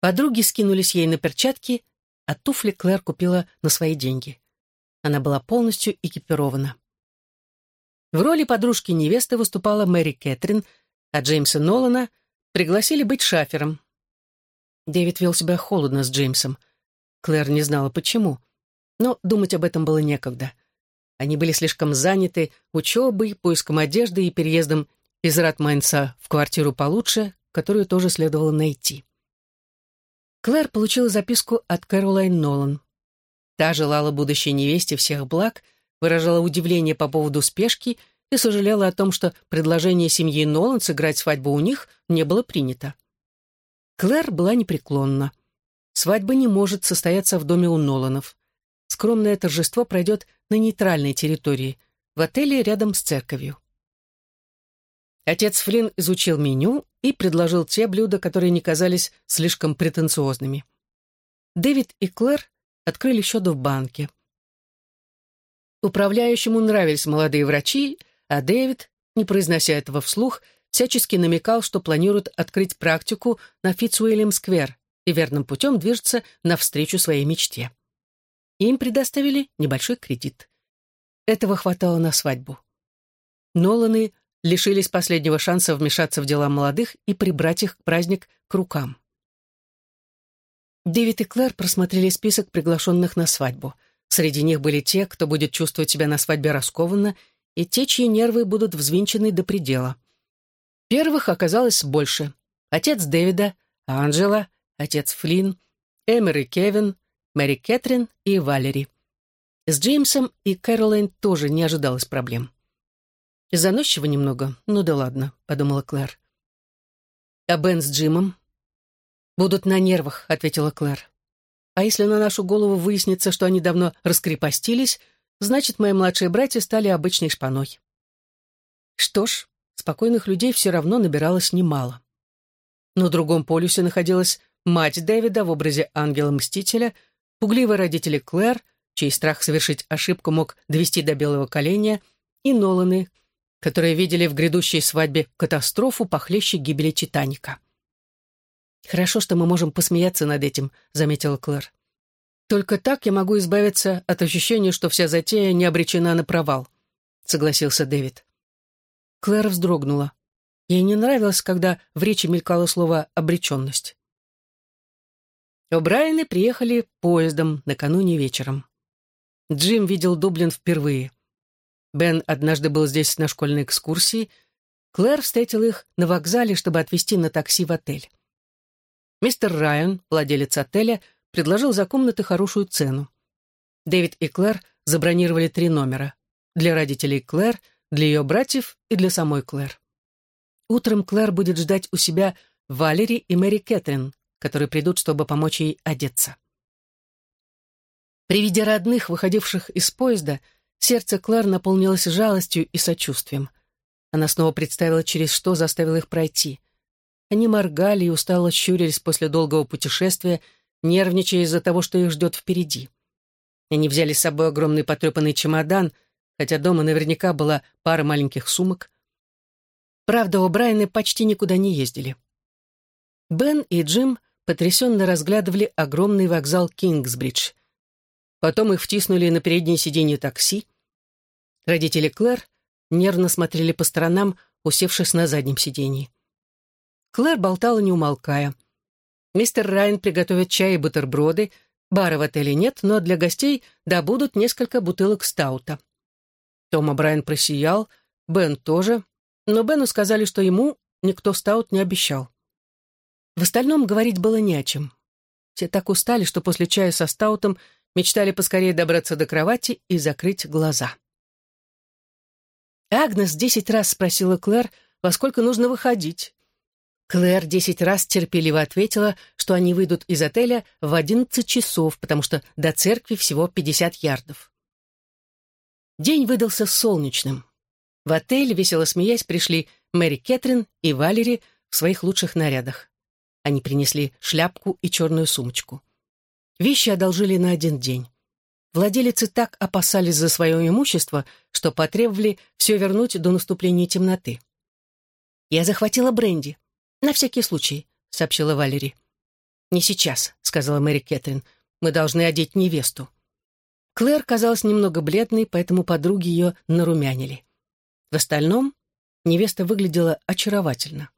Подруги скинулись ей на перчатки, а туфли Клэр купила на свои деньги. Она была полностью экипирована. В роли подружки невесты выступала Мэри Кэтрин, а Джеймса Нолана пригласили быть шафером. Дэвид вел себя холодно с Джеймсом. Клэр не знала, почему, но думать об этом было некогда. Они были слишком заняты учебой, поиском одежды и переездом из Ратмайнса в квартиру получше, которую тоже следовало найти. Клэр получила записку от Кэролайн Нолан. Та желала будущей невесте всех благ, выражала удивление по поводу спешки и сожалела о том, что предложение семьи Нолан сыграть свадьбу у них не было принято. Клэр была непреклонна. Свадьба не может состояться в доме у Ноланов. Скромное торжество пройдет на нейтральной территории, в отеле рядом с церковью. Отец Флинн изучил меню и предложил те блюда, которые не казались слишком претенциозными. Дэвид и Клэр открыли счет в банке. Управляющему нравились молодые врачи, а Дэвид, не произнося этого вслух, всячески намекал, что планирует открыть практику на Фитцуильям-сквер и верным путем движется навстречу своей мечте. Им предоставили небольшой кредит. Этого хватало на свадьбу. Ноланы лишились последнего шанса вмешаться в дела молодых и прибрать их праздник к рукам. Дэвид и Клэр просмотрели список приглашенных на свадьбу. Среди них были те, кто будет чувствовать себя на свадьбе раскованно, и те, чьи нервы будут взвинчены до предела. Первых оказалось больше. Отец Дэвида, Анджела, отец Флинн, Эмер и Кевин, Мэри Кэтрин и Валери. С Джеймсом и Кэролайн тоже не ожидалось проблем. Заносчиво немного, ну да ладно, подумала Клэр. А Бен с Джимом? Будут на нервах, ответила Клэр. А если на нашу голову выяснится, что они давно раскрепостились, значит, мои младшие братья стали обычной шпаной. Что ж, спокойных людей все равно набиралось немало. На другом полюсе находилась мать Дэвида в образе ангела-мстителя, пугливые родители Клэр, чей страх совершить ошибку мог довести до белого коленя, и Ноланы, которые видели в грядущей свадьбе катастрофу похлеще гибели Титаника. «Хорошо, что мы можем посмеяться над этим», — заметила Клэр. «Только так я могу избавиться от ощущения, что вся затея не обречена на провал», — согласился Дэвид. Клэр вздрогнула. Ей не нравилось, когда в речи мелькало слово «обреченность». О'Брайены приехали поездом накануне вечером. Джим видел Дублин впервые. Бен однажды был здесь на школьной экскурсии. Клэр встретил их на вокзале, чтобы отвезти на такси в отель. Мистер Райан, владелец отеля, предложил за комнаты хорошую цену. Дэвид и Клэр забронировали три номера. Для родителей Клэр, для ее братьев и для самой Клэр. Утром Клэр будет ждать у себя Валери и Мэри Кэтрин, которые придут, чтобы помочь ей одеться. При виде родных, выходивших из поезда, Сердце Клэр наполнилось жалостью и сочувствием. Она снова представила, через что заставила их пройти. Они моргали и устало щурились после долгого путешествия, нервничая из-за того, что их ждет впереди. Они взяли с собой огромный потрепанный чемодан, хотя дома наверняка была пара маленьких сумок. Правда, у Брайаны почти никуда не ездили. Бен и Джим потрясенно разглядывали огромный вокзал Кингсбридж. Потом их втиснули на переднее сиденье такси. Родители Клэр нервно смотрели по сторонам, усевшись на заднем сиденье. Клэр болтала, не умолкая. Мистер Райан приготовит чай и бутерброды. Бара в отеле нет, но для гостей добудут несколько бутылок стаута. Тома Брайан просиял, Бен тоже, но Бену сказали, что ему никто стаут не обещал. В остальном говорить было не о чем. Все так устали, что после чая со стаутом мечтали поскорее добраться до кровати и закрыть глаза. Агнес десять раз спросила Клэр, во сколько нужно выходить. Клэр десять раз терпеливо ответила, что они выйдут из отеля в одиннадцать часов, потому что до церкви всего пятьдесят ярдов. День выдался солнечным. В отель, весело смеясь, пришли Мэри Кэтрин и Валери в своих лучших нарядах. Они принесли шляпку и черную сумочку. Вещи одолжили на один день. Владелицы так опасались за свое имущество, что потребовали все вернуть до наступления темноты. «Я захватила бренди», «На всякий случай», — сообщила Валери. «Не сейчас», — сказала Мэри Кэтрин. «Мы должны одеть невесту». Клэр казалась немного бледной, поэтому подруги ее нарумянили. В остальном невеста выглядела очаровательно.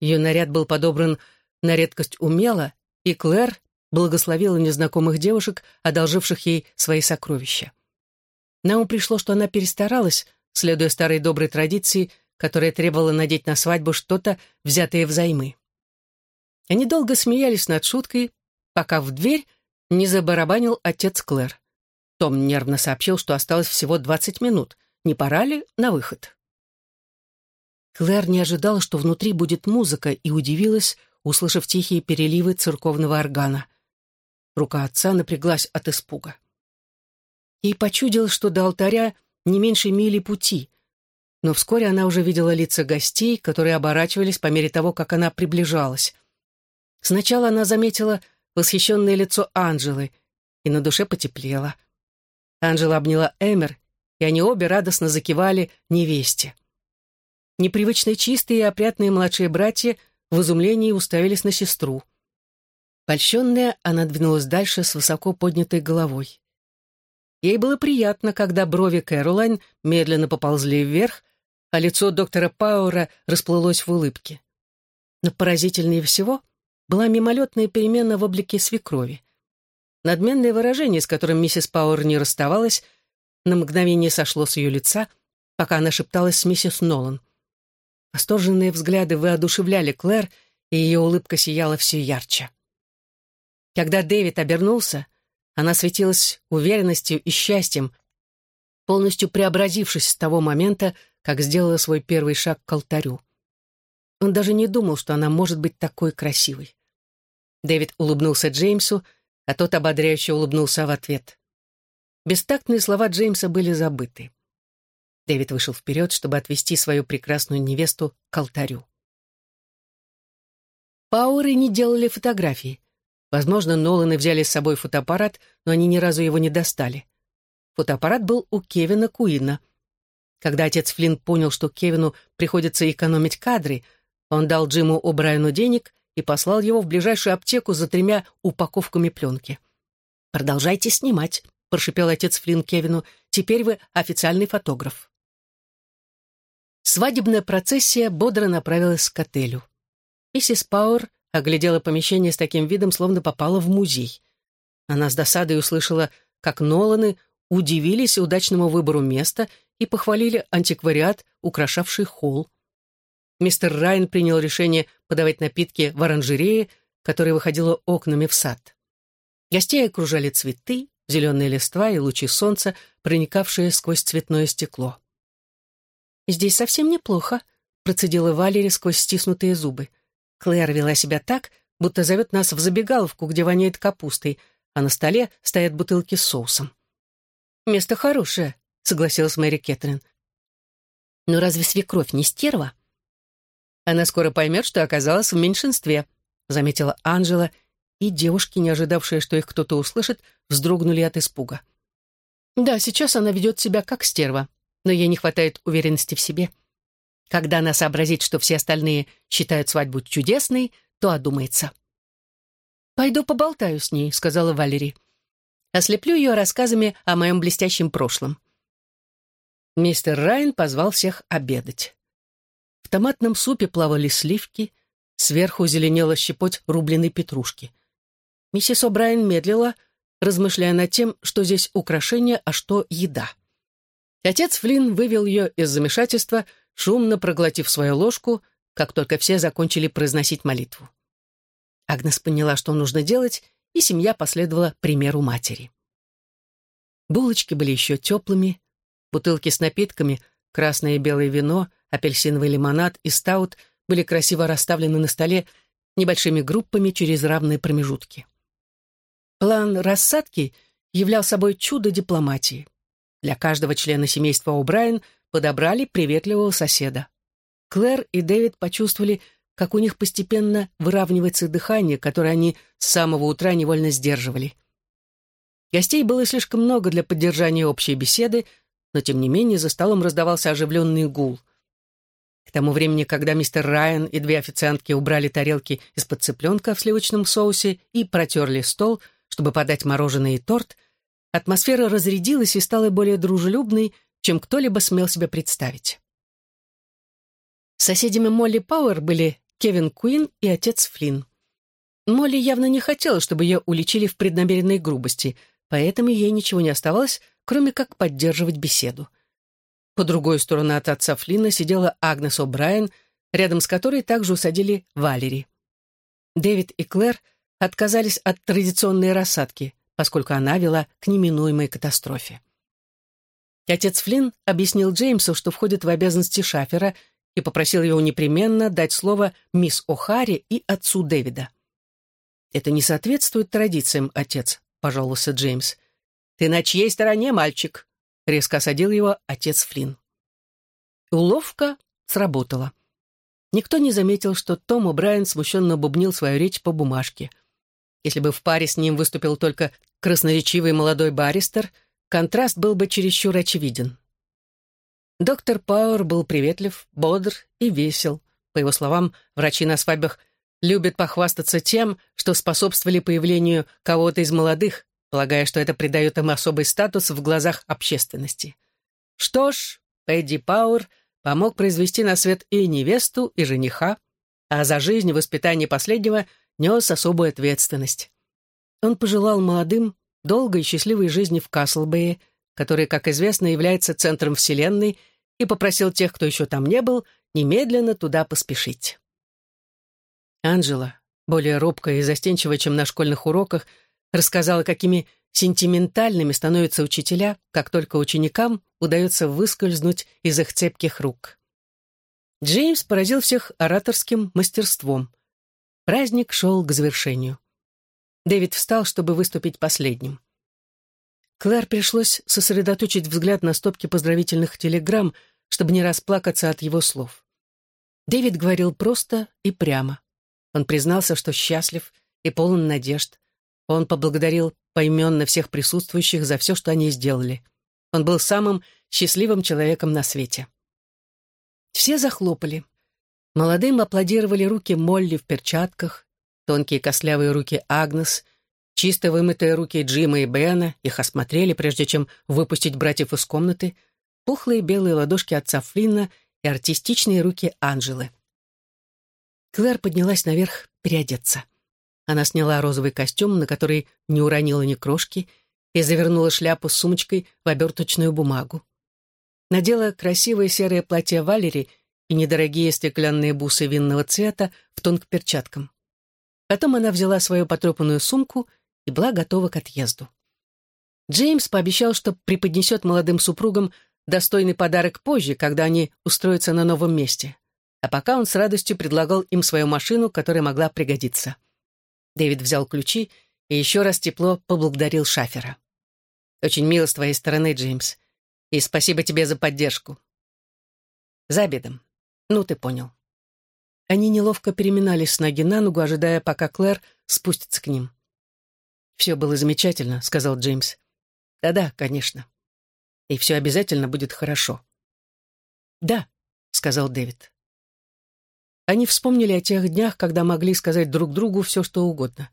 Ее наряд был подобран на редкость умело, и Клэр благословила незнакомых девушек, одолживших ей свои сокровища. На ум пришло, что она перестаралась, следуя старой доброй традиции которая требовала надеть на свадьбу что-то, взятое взаймы. Они долго смеялись над шуткой, пока в дверь не забарабанил отец Клэр. Том нервно сообщил, что осталось всего двадцать минут. Не пора ли на выход? Клэр не ожидала, что внутри будет музыка, и удивилась, услышав тихие переливы церковного органа. Рука отца напряглась от испуга. Ей почудилось, что до алтаря не меньше мили пути, но вскоре она уже видела лица гостей, которые оборачивались по мере того, как она приближалась. Сначала она заметила восхищенное лицо Анжелы, и на душе потеплело. Анжела обняла Эмер, и они обе радостно закивали невесте. Непривычно чистые и опрятные младшие братья в изумлении уставились на сестру. Польщенная, она двинулась дальше с высоко поднятой головой. Ей было приятно, когда брови Кэролайн медленно поползли вверх, а лицо доктора Пауэра расплылось в улыбке. Но поразительнее всего была мимолетная перемена в облике свекрови. Надменное выражение, с которым миссис Пауэр не расставалась, на мгновение сошло с ее лица, пока она шепталась с миссис Нолан. Восторженные взгляды воодушевляли Клэр, и ее улыбка сияла все ярче. Когда Дэвид обернулся, она светилась уверенностью и счастьем, полностью преобразившись с того момента, как сделала свой первый шаг к алтарю. Он даже не думал, что она может быть такой красивой. Дэвид улыбнулся Джеймсу, а тот ободряюще улыбнулся в ответ. Бестактные слова Джеймса были забыты. Дэвид вышел вперед, чтобы отвести свою прекрасную невесту к алтарю. Пауэры не делали фотографии. Возможно, Ноланы взяли с собой фотоаппарат, но они ни разу его не достали. Фотоаппарат был у Кевина Куина. Когда отец Флинн понял, что Кевину приходится экономить кадры, он дал Джиму О'Брайену денег и послал его в ближайшую аптеку за тремя упаковками пленки. «Продолжайте снимать», — прошипел отец Флинн Кевину. «Теперь вы официальный фотограф». Свадебная процессия бодро направилась к отелю. Миссис Пауэр оглядела помещение с таким видом, словно попала в музей. Она с досадой услышала, как Ноланы удивились удачному выбору места и похвалили антиквариат, украшавший холл. Мистер Райн принял решение подавать напитки в оранжерее, которая выходила окнами в сад. Гостей окружали цветы, зеленые листва и лучи солнца, проникавшие сквозь цветное стекло. «Здесь совсем неплохо», — процедила Валери сквозь стиснутые зубы. Клэр вела себя так, будто зовет нас в забегаловку, где воняет капустой, а на столе стоят бутылки с соусом. «Место хорошее», — согласилась Мэри Кэтрин. «Но разве свекровь не стерва?» «Она скоро поймет, что оказалась в меньшинстве», — заметила Анжела, и девушки, не ожидавшие, что их кто-то услышит, вздрогнули от испуга. «Да, сейчас она ведет себя как стерва», но ей не хватает уверенности в себе. Когда она сообразит, что все остальные считают свадьбу чудесной, то одумается. «Пойду поболтаю с ней», — сказала Валерий. «Ослеплю ее рассказами о моем блестящем прошлом». Мистер Райан позвал всех обедать. В томатном супе плавали сливки, сверху зеленела щепоть рубленой петрушки. Миссис О'Брайен медлила, размышляя над тем, что здесь украшение, а что еда. Отец Флинн вывел ее из замешательства, шумно проглотив свою ложку, как только все закончили произносить молитву. Агнес поняла, что нужно делать, и семья последовала примеру матери. Булочки были еще теплыми, бутылки с напитками, красное и белое вино, апельсиновый лимонад и стаут были красиво расставлены на столе небольшими группами через равные промежутки. План рассадки являл собой чудо дипломатии. Для каждого члена семейства О'Брайен подобрали приветливого соседа. Клэр и Дэвид почувствовали, как у них постепенно выравнивается дыхание, которое они с самого утра невольно сдерживали. Гостей было слишком много для поддержания общей беседы, но тем не менее за столом раздавался оживленный гул. К тому времени, когда мистер Райан и две официантки убрали тарелки из-под цыпленка в сливочном соусе и протерли стол — чтобы подать мороженое и торт, атмосфера разрядилась и стала более дружелюбной, чем кто-либо смел себе представить. Соседями Молли Пауэр были Кевин Куин и отец Флинн. Молли явно не хотела, чтобы ее уличили в преднамеренной грубости, поэтому ей ничего не оставалось, кроме как поддерживать беседу. По другой сторону от отца Флинна сидела Агнес О'Брайен, рядом с которой также усадили Валери. Дэвид и Клэр — отказались от традиционной рассадки, поскольку она вела к неминуемой катастрофе. Отец Флинн объяснил Джеймсу, что входит в обязанности шафера, и попросил его непременно дать слово мисс О'Харри и отцу Дэвида. «Это не соответствует традициям, отец», — пожаловался Джеймс. «Ты на чьей стороне, мальчик?» — резко осадил его отец Флинн. Уловка сработала. Никто не заметил, что Том О'Брайен смущенно бубнил свою речь по бумажке. Если бы в паре с ним выступил только красноречивый молодой баристер, контраст был бы чересчур очевиден. Доктор Пауэр был приветлив, бодр и весел. По его словам, врачи на свадьбах любят похвастаться тем, что способствовали появлению кого-то из молодых, полагая, что это придает им особый статус в глазах общественности. Что ж, Пэдди Пауэр помог произвести на свет и невесту, и жениха, а за жизнь и воспитание последнего нес особую ответственность. Он пожелал молодым долгой и счастливой жизни в Каслбее, который, как известно, является центром Вселенной, и попросил тех, кто еще там не был, немедленно туда поспешить. Анжела, более робкая и застенчивая, чем на школьных уроках, рассказала, какими сентиментальными становятся учителя, как только ученикам удается выскользнуть из их цепких рук. Джеймс поразил всех ораторским мастерством. Праздник шел к завершению. Дэвид встал, чтобы выступить последним. Клэр пришлось сосредоточить взгляд на стопке поздравительных телеграмм, чтобы не расплакаться от его слов. Дэвид говорил просто и прямо. Он признался, что счастлив и полон надежд. Он поблагодарил поименно всех присутствующих за все, что они сделали. Он был самым счастливым человеком на свете. Все захлопали. Молодым аплодировали руки Молли в перчатках, тонкие костлявые руки Агнес, чисто вымытые руки Джима и Бена, их осмотрели, прежде чем выпустить братьев из комнаты, пухлые белые ладошки отца Флинна и артистичные руки Анжелы. Клэр поднялась наверх переодеться. Она сняла розовый костюм, на который не уронила ни крошки, и завернула шляпу с сумочкой в оберточную бумагу. Надела красивое серое платье Валери и недорогие стеклянные бусы винного цвета в тон к перчаткам. Потом она взяла свою потрепанную сумку и была готова к отъезду. Джеймс пообещал, что преподнесет молодым супругам достойный подарок позже, когда они устроятся на новом месте. А пока он с радостью предлагал им свою машину, которая могла пригодиться. Дэвид взял ключи и еще раз тепло поблагодарил шафера. «Очень мило с твоей стороны, Джеймс. И спасибо тебе за поддержку». За обедом. Ну, ты понял. Они неловко переминались с ноги на ногу, ожидая, пока Клэр спустится к ним. «Все было замечательно», — сказал Джеймс. «Да-да, конечно. И все обязательно будет хорошо», «Да», — сказал Дэвид. Они вспомнили о тех днях, когда могли сказать друг другу все, что угодно.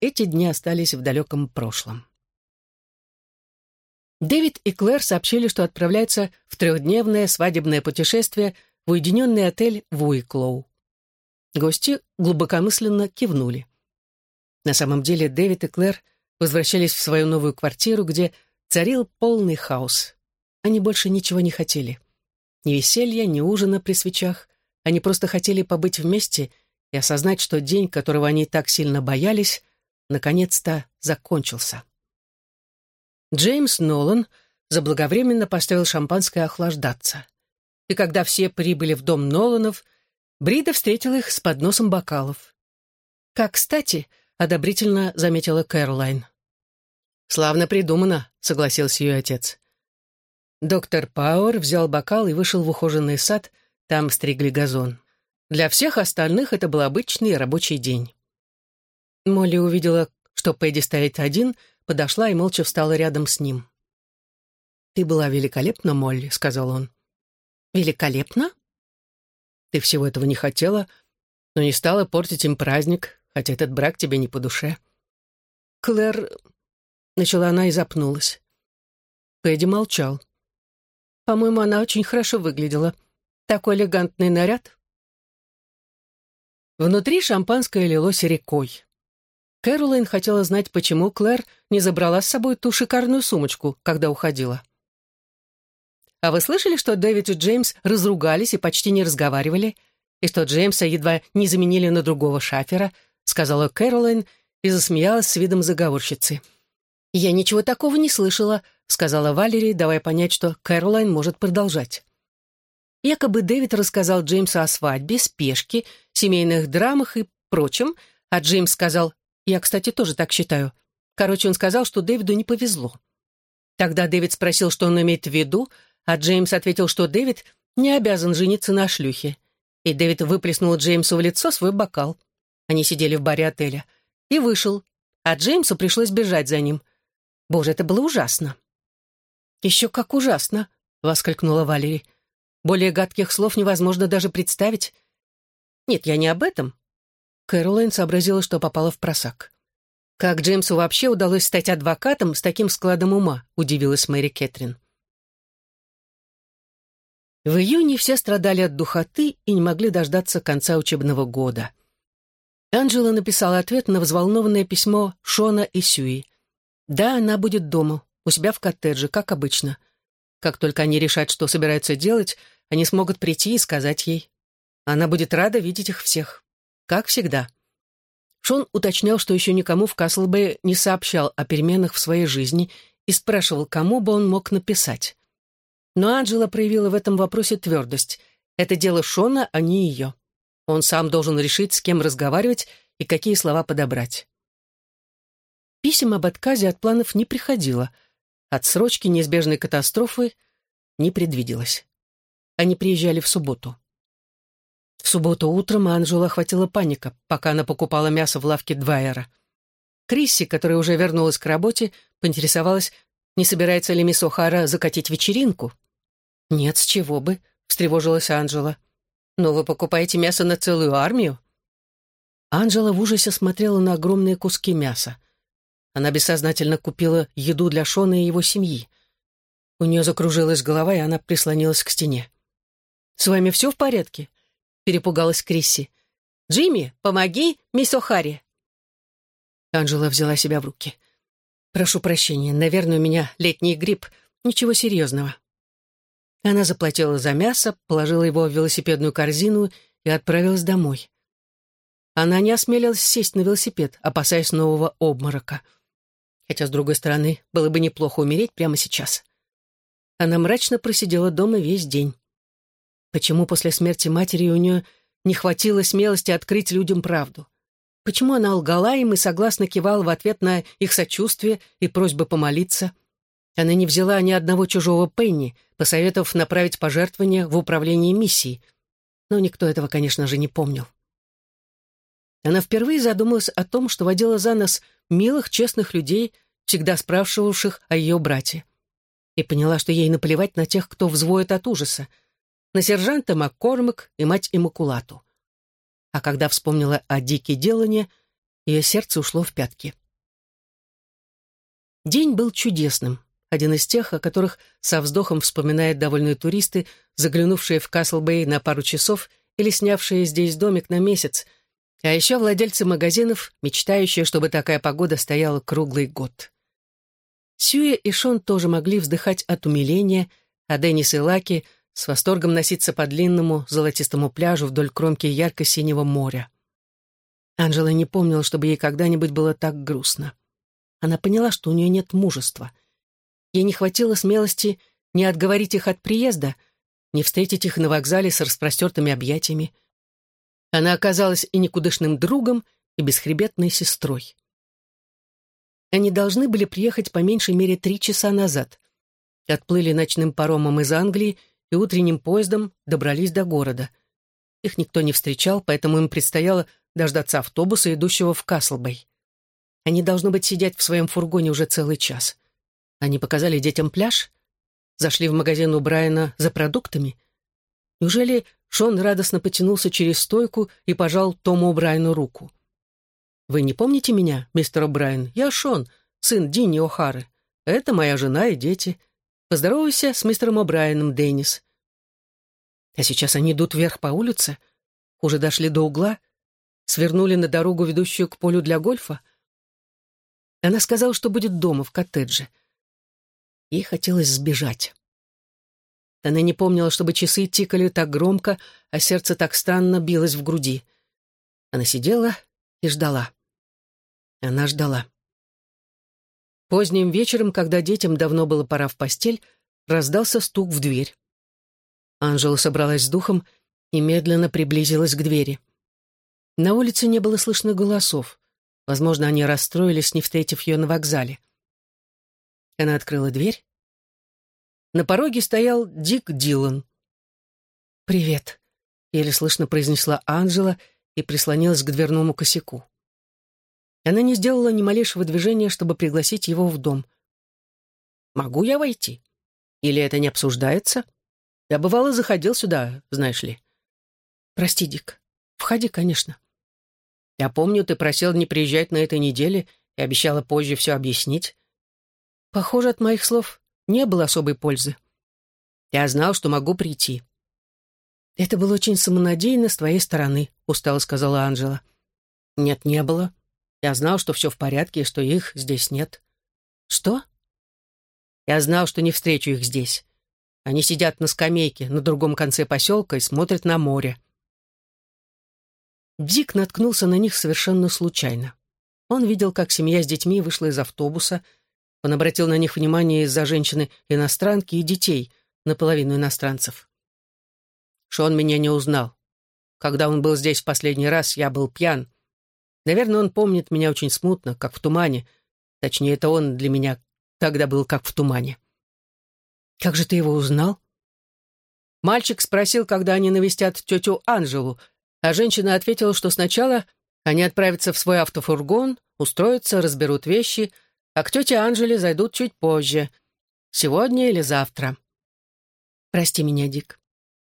Эти дни остались в далеком прошлом. Дэвид и Клэр сообщили, что отправляются в трехдневное свадебное путешествие в уединенный отель в Уиклоу. Гости глубокомысленно кивнули. На самом деле Дэвид и Клэр возвращались в свою новую квартиру, где царил полный хаос. Они больше ничего не хотели. Ни веселья, ни ужина при свечах, они просто хотели побыть вместе и осознать, что день, которого они так сильно боялись, наконец-то закончился. Джеймс Нолан заблаговременно поставил шампанское охлаждаться. И когда все прибыли в дом Ноланов, Брида встретила их с подносом бокалов. «Как кстати», — одобрительно заметила Кэролайн. «Славно придумано», — согласился ее отец. Доктор Пауэр взял бокал и вышел в ухоженный сад, там стригли газон. Для всех остальных это был обычный рабочий день. Молли увидела, что Пэдди стоит один, подошла и молча встала рядом с ним. «Ты была великолепна, Молли», — сказал он. «Великолепна?» «Ты всего этого не хотела, но не стала портить им праздник, хотя этот брак тебе не по душе». «Клэр...» — начала она и запнулась. Пэдди молчал. «По-моему, она очень хорошо выглядела», такой элегантный наряд. Внутри шампанское лилось рекой. Кэролайн хотела знать, почему Клэр не забрала с собой ту шикарную сумочку, когда уходила. «А вы слышали, что Дэвид и Джеймс разругались и почти не разговаривали, и что Джеймса едва не заменили на другого шафера?» — сказала Кэролайн и засмеялась с видом заговорщицы. «Я ничего такого не слышала», — сказала Валерий, давая понять, что Кэролайн может продолжать. Якобы Дэвид рассказал Джеймсу о свадьбе, спешке, семейных драмах и прочем, а Джеймс сказал, я, кстати, тоже так считаю. Короче, он сказал, что Дэвиду не повезло. Тогда Дэвид спросил, что он имеет в виду, а Джеймс ответил, что Дэвид не обязан жениться на шлюхе. И Дэвид выплеснул Джеймсу в лицо свой бокал. Они сидели в баре отеля. И вышел, а Джеймсу пришлось бежать за ним. Боже, это было ужасно. «Еще как ужасно!» — воскликнула Валерий. Более гадких слов невозможно даже представить. Нет, я не об этом. Кэролайн сообразила, что попала в просак. «Как Джеймсу вообще удалось стать адвокатом с таким складом ума?» — удивилась Мэри Кэтрин. В июне все страдали от духоты и не могли дождаться конца учебного года. Анджела написала ответ на взволнованное письмо Шона и Сюи. «Да, она будет дома, у себя в коттедже, как обычно. Как только они решат, что собираются делать, они смогут прийти и сказать ей. Она будет рада видеть их всех. Как всегда. Шон уточнял, что еще никому в Каслбе не сообщал о переменах в своей жизни и спрашивал, кому бы он мог написать. Но Анджела проявила в этом вопросе твердость. Это дело Шона, а не ее. Он сам должен решить, с кем разговаривать и какие слова подобрать. Писем об отказе от планов не приходило — Отсрочки неизбежной катастрофы не предвиделось. Они приезжали в субботу. В субботу утром Анжела охватила паника, пока она покупала мясо в лавке Двайера. Крисси, которая уже вернулась к работе, поинтересовалась, не собирается ли мисс О'Хара закатить вечеринку. «Нет, с чего бы», — встревожилась Анжела. «Но вы покупаете мясо на целую армию?» Анжела в ужасе смотрела на огромные куски мяса. Она бессознательно купила еду для Шона и его семьи. У нее закружилась голова, и она прислонилась к стене. «С вами все в порядке?» — перепугалась Крисси. «Джимми, помоги мисс О'Харри!» Анжела взяла себя в руки. «Прошу прощения, наверное, у меня летний грипп. Ничего серьезного». Она заплатила за мясо, положила его в велосипедную корзину и отправилась домой. Она не осмелилась сесть на велосипед, опасаясь нового обморока — хотя, с другой стороны, было бы неплохо умереть прямо сейчас. Она мрачно просидела дома весь день. Почему после смерти матери у нее не хватило смелости открыть людям правду? Почему она лгала им и согласно кивала в ответ на их сочувствие и просьбы помолиться? Она не взяла ни одного чужого пенни, посоветовав направить пожертвования в управление миссией. Но никто этого, конечно же, не помнил. Она впервые задумалась о том, что водила за нос милых, честных людей, всегда спрашивавших о ее брате. И поняла, что ей наплевать на тех, кто взвоет от ужаса. на сержанта Маккормак и мать Иммакулату. А когда вспомнила о Дике Делане, ее сердце ушло в пятки. День был чудесным, один из тех, о которых со вздохом вспоминают довольные туристы, заглянувшие в Каслбей на пару часов или снявшие здесь домик на месяц, а еще владельцы магазинов, мечтающие, чтобы такая погода стояла круглый год. Сьюя и Шон тоже могли вздыхать от умиления, а Деннис и Лаки с восторгом носиться по длинному золотистому пляжу вдоль кромки ярко-синего моря. Анжела не помнила, чтобы ей когда-нибудь было так грустно. Она поняла, что у нее нет мужества. Ей не хватило смелости не отговорить их от приезда, не встретить их на вокзале с распростертыми объятиями. Она оказалась и никудышным другом, и бесхребетной сестрой. Они должны были приехать по меньшей мере три часа назад. Отплыли ночным паромом из Англии и утренним поездом добрались до города. Их никто не встречал, поэтому им предстояло дождаться автобуса, идущего в Каслбей. Они, должно быть, сидят в своем фургоне уже целый час. Они показали детям пляж, зашли в магазин у Брайана за продуктами. Неужели Шон радостно потянулся через стойку и пожал Тому Брайану руку? «Вы не помните меня, мистер О'Брайен? Я Шон, сын Динни О'Хары. Это моя жена и дети. Поздоровайся с мистером О'Брайеном, Деннис». А сейчас они идут вверх по улице, уже дошли до угла, свернули на дорогу, ведущую к полю для гольфа. Она сказала, что будет дома, в коттедже. Ей хотелось сбежать. Она не помнила, чтобы часы тикали так громко, а сердце так странно билось в груди. Она сидела и ждала. Она ждала. Поздним вечером, когда детям давно было пора в постель, раздался стук в дверь. Анжела собралась с духом и медленно приблизилась к двери. На улице не было слышно голосов. Возможно, они расстроились, не встретив ее на вокзале. Она открыла дверь. На пороге стоял Дик Дилан. «Привет», — еле слышно произнесла Анжела и прислонилась к дверному косяку. Она не сделала ни малейшего движения, чтобы пригласить его в дом. «Могу я войти? Или это не обсуждается? Я, бывало, заходил сюда, знаешь ли». «Прости, Дик. Входи, конечно». Я помню, ты просил не приезжать на этой неделе и обещала позже все объяснить. Похоже, от моих слов не было особой пользы. Я знал, что могу прийти. Это было очень самонадеянно с твоей стороны, устало сказала Анжела. Нет, не было. Я знал, что все в порядке и что их здесь нет. Что? Я знал, что не встречу их здесь. Они сидят на скамейке на другом конце поселка и смотрят на море. Дик наткнулся на них совершенно случайно. Он видел, как семья с детьми вышла из автобуса. Он обратил на них внимание из-за женщины-иностранки и детей, наполовину иностранцев. Шон меня не узнал. Когда он был здесь в последний раз, я был пьян. Наверное, он помнит меня очень смутно, как в тумане. Точнее, это он для меня тогда был как в тумане. «Как же ты его узнал?» Мальчик спросил, когда они навестят тетю Анжелу, а женщина ответила, что сначала они отправятся в свой автофургон, устроятся, разберут вещи, а к тете Анжеле зайдут чуть позже, сегодня или завтра. «Прости меня, Дик.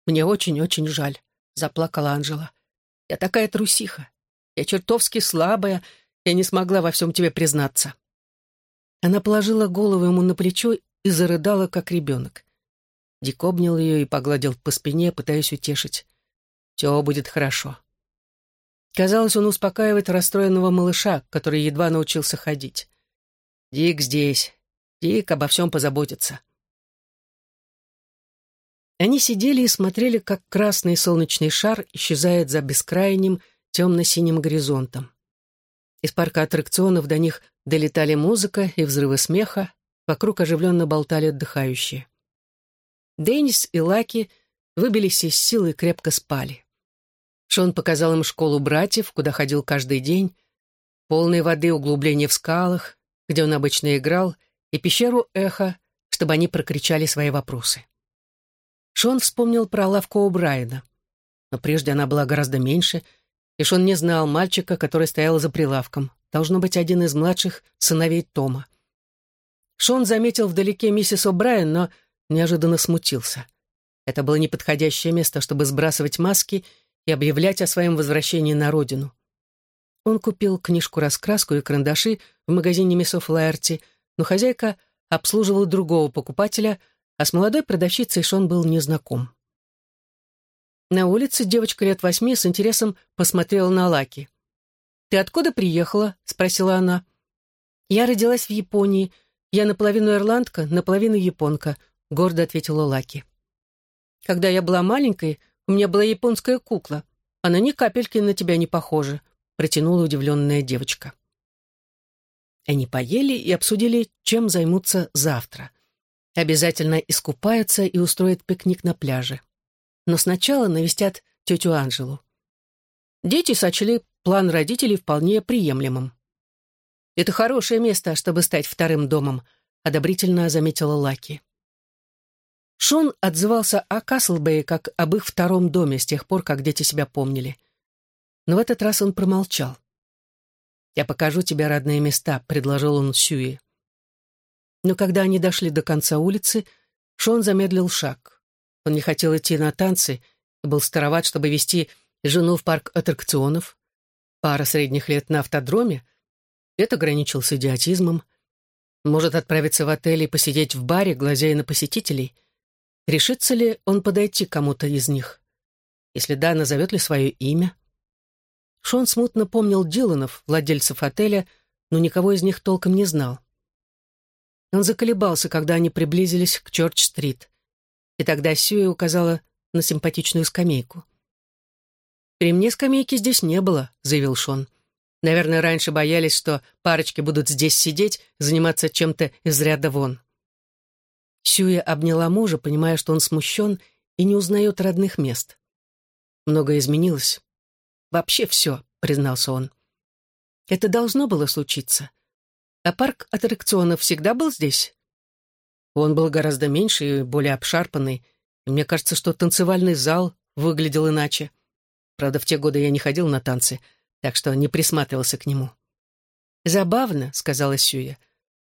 Мне очень-очень жаль», — заплакала Анжела. «Я такая трусиха. Я чертовски слабая, я не смогла во всем тебе признаться». Она положила голову ему на плечо и зарыдала, как ребенок. Дик обнял ее и погладил по спине, пытаясь утешить. Все будет хорошо. Казалось, он успокаивает расстроенного малыша, который едва научился ходить. Дик здесь. Дик обо всем позаботится. Они сидели и смотрели, как красный солнечный шар исчезает за бескрайним темно-синим горизонтом. Из парка аттракционов до них долетали музыка и взрывы смеха, вокруг оживленно болтали отдыхающие. Деннис и Лаки выбились из сил и крепко спали. Шон показал им школу братьев, куда ходил каждый день, полные воды углубления в скалах, где он обычно играл, и пещеру эхо, чтобы они прокричали свои вопросы. Шон вспомнил про лавку у Брайана. Но прежде она была гораздо меньше, и Шон не знал мальчика, который стоял за прилавком. Должно быть один из младших сыновей Тома. Шон заметил вдалеке миссис О'Брайен, но неожиданно смутился. Это было неподходящее место, чтобы сбрасывать маски и объявлять о своем возвращении на родину. Он купил книжку-раскраску и карандаши в магазине Миссов Лаэрти, но хозяйка обслуживала другого покупателя, а с молодой продавщицей Шон был незнаком. На улице девочка лет восьми с интересом посмотрела на Лаки. «Ты откуда приехала?» — спросила она. «Я родилась в Японии. Я наполовину ирландка, наполовину японка», — гордо ответила Лаки. «Когда я была маленькой, у меня была японская кукла. Она ни капельки на тебя не похожа», — протянула удивленная девочка. Они поели и обсудили, чем займутся завтра. Обязательно искупаются и устроят пикник на пляже. Но сначала навестят тетю Анжелу. Дети сочли план родителей вполне приемлемым. «Это хорошее место, чтобы стать вторым домом», — одобрительно заметила Лаки. Шон отзывался о Каслбее как об их втором доме с тех пор, как дети себя помнили. Но в этот раз он промолчал. «Я покажу тебе родные места», — предложил он Сюи. Но когда они дошли до конца улицы, Шон замедлил шаг. Он не хотел идти на танцы и был староват, чтобы вести жену в парк аттракционов. Пара средних лет на автодроме — это граничил с идиотизмом. Может отправиться в отель и посидеть в баре, глазея на посетителей. Решится ли он подойти к кому-то из них? Если да, назовет ли свое имя? Шон смутно помнил Диланов, владельцев отеля, но никого из них толком не знал. Он заколебался, когда они приблизились к Чорч-стрит. И тогда Сьюи указала на симпатичную скамейку. «При мне скамейки здесь не было», — заявил Шон. «Наверное, раньше боялись, что парочки будут здесь сидеть, заниматься чем-то из ряда вон». Сюя обняла мужа, понимая, что он смущен и не узнает родных мест. Многое изменилось. «Вообще все», — признался он. «Это должно было случиться. А парк аттракционов всегда был здесь?» Он был гораздо меньше и более обшарпанный, и мне кажется, что танцевальный зал выглядел иначе. Правда, в те годы я не ходил на танцы, так что не присматривался к нему. «Забавно», — сказала Сюя.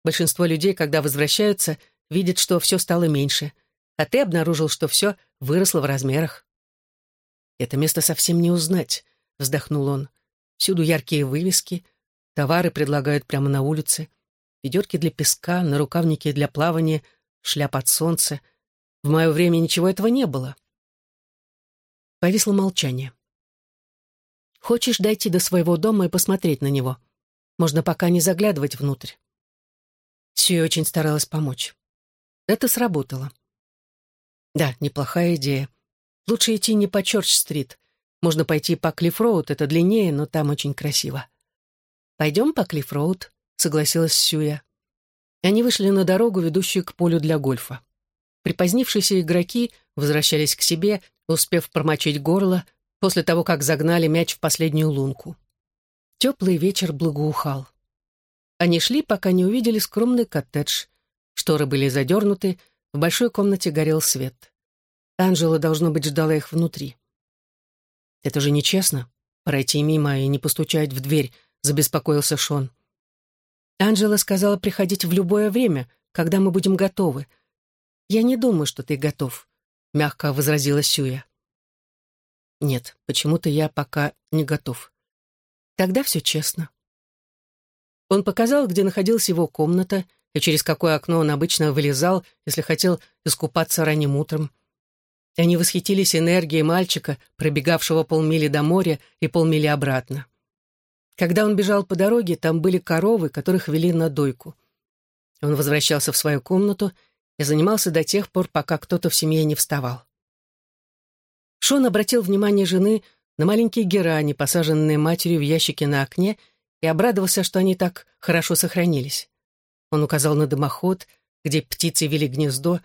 «Большинство людей, когда возвращаются, видят, что все стало меньше, а ты обнаружил, что все выросло в размерах». «Это место совсем не узнать вздохнул он. Всюду яркие вывески, товары предлагают прямо на улице, ведерки для песка, нарукавники для плавания, шляп от солнца. В мое время ничего этого не было. Повисло молчание. «Хочешь дойти до своего дома и посмотреть на него? Можно пока не заглядывать внутрь». Сью очень старалась помочь. Это сработало. Да, неплохая идея. Лучше идти не по Чорч-стрит, можно пойти по Клиффроуд, это длиннее, но там очень красиво. «Пойдем по Клиффроуд», — согласилась Сюя. И они вышли на дорогу, ведущую к полю для гольфа. Припозднившиеся игроки возвращались к себе, успев промочить горло, после того, как загнали мяч в последнюю лунку. Теплый вечер благоухал. Они шли, пока не увидели скромный коттедж. Шторы были задернуты, в большой комнате горел свет. Анжела, должно быть, ждала их внутри. «Это же нечестно, пройти мимо и не постучать в дверь», — забеспокоился Шон. «Анжела сказала приходить в любое время, когда мы будем готовы. Я не думаю, что ты готов», — мягко возразила Сюя. «Нет, почему-то я пока не готов. Тогда все честно». Он показал, где находилась его комната и через какое окно он обычно вылезал, если хотел искупаться ранним утром. Они восхитились энергией мальчика, пробегавшего полмили до моря и полмили обратно. Когда он бежал по дороге, там были коровы, которых вели на дойку. Он возвращался в свою комнату и занимался до тех пор, пока кто-то в семье не вставал. Шон обратил внимание жены на маленькие герани, посаженные матерью в ящике на окне, и обрадовался, что они так хорошо сохранились. Он указал на дымоход, где птицы вели гнездо,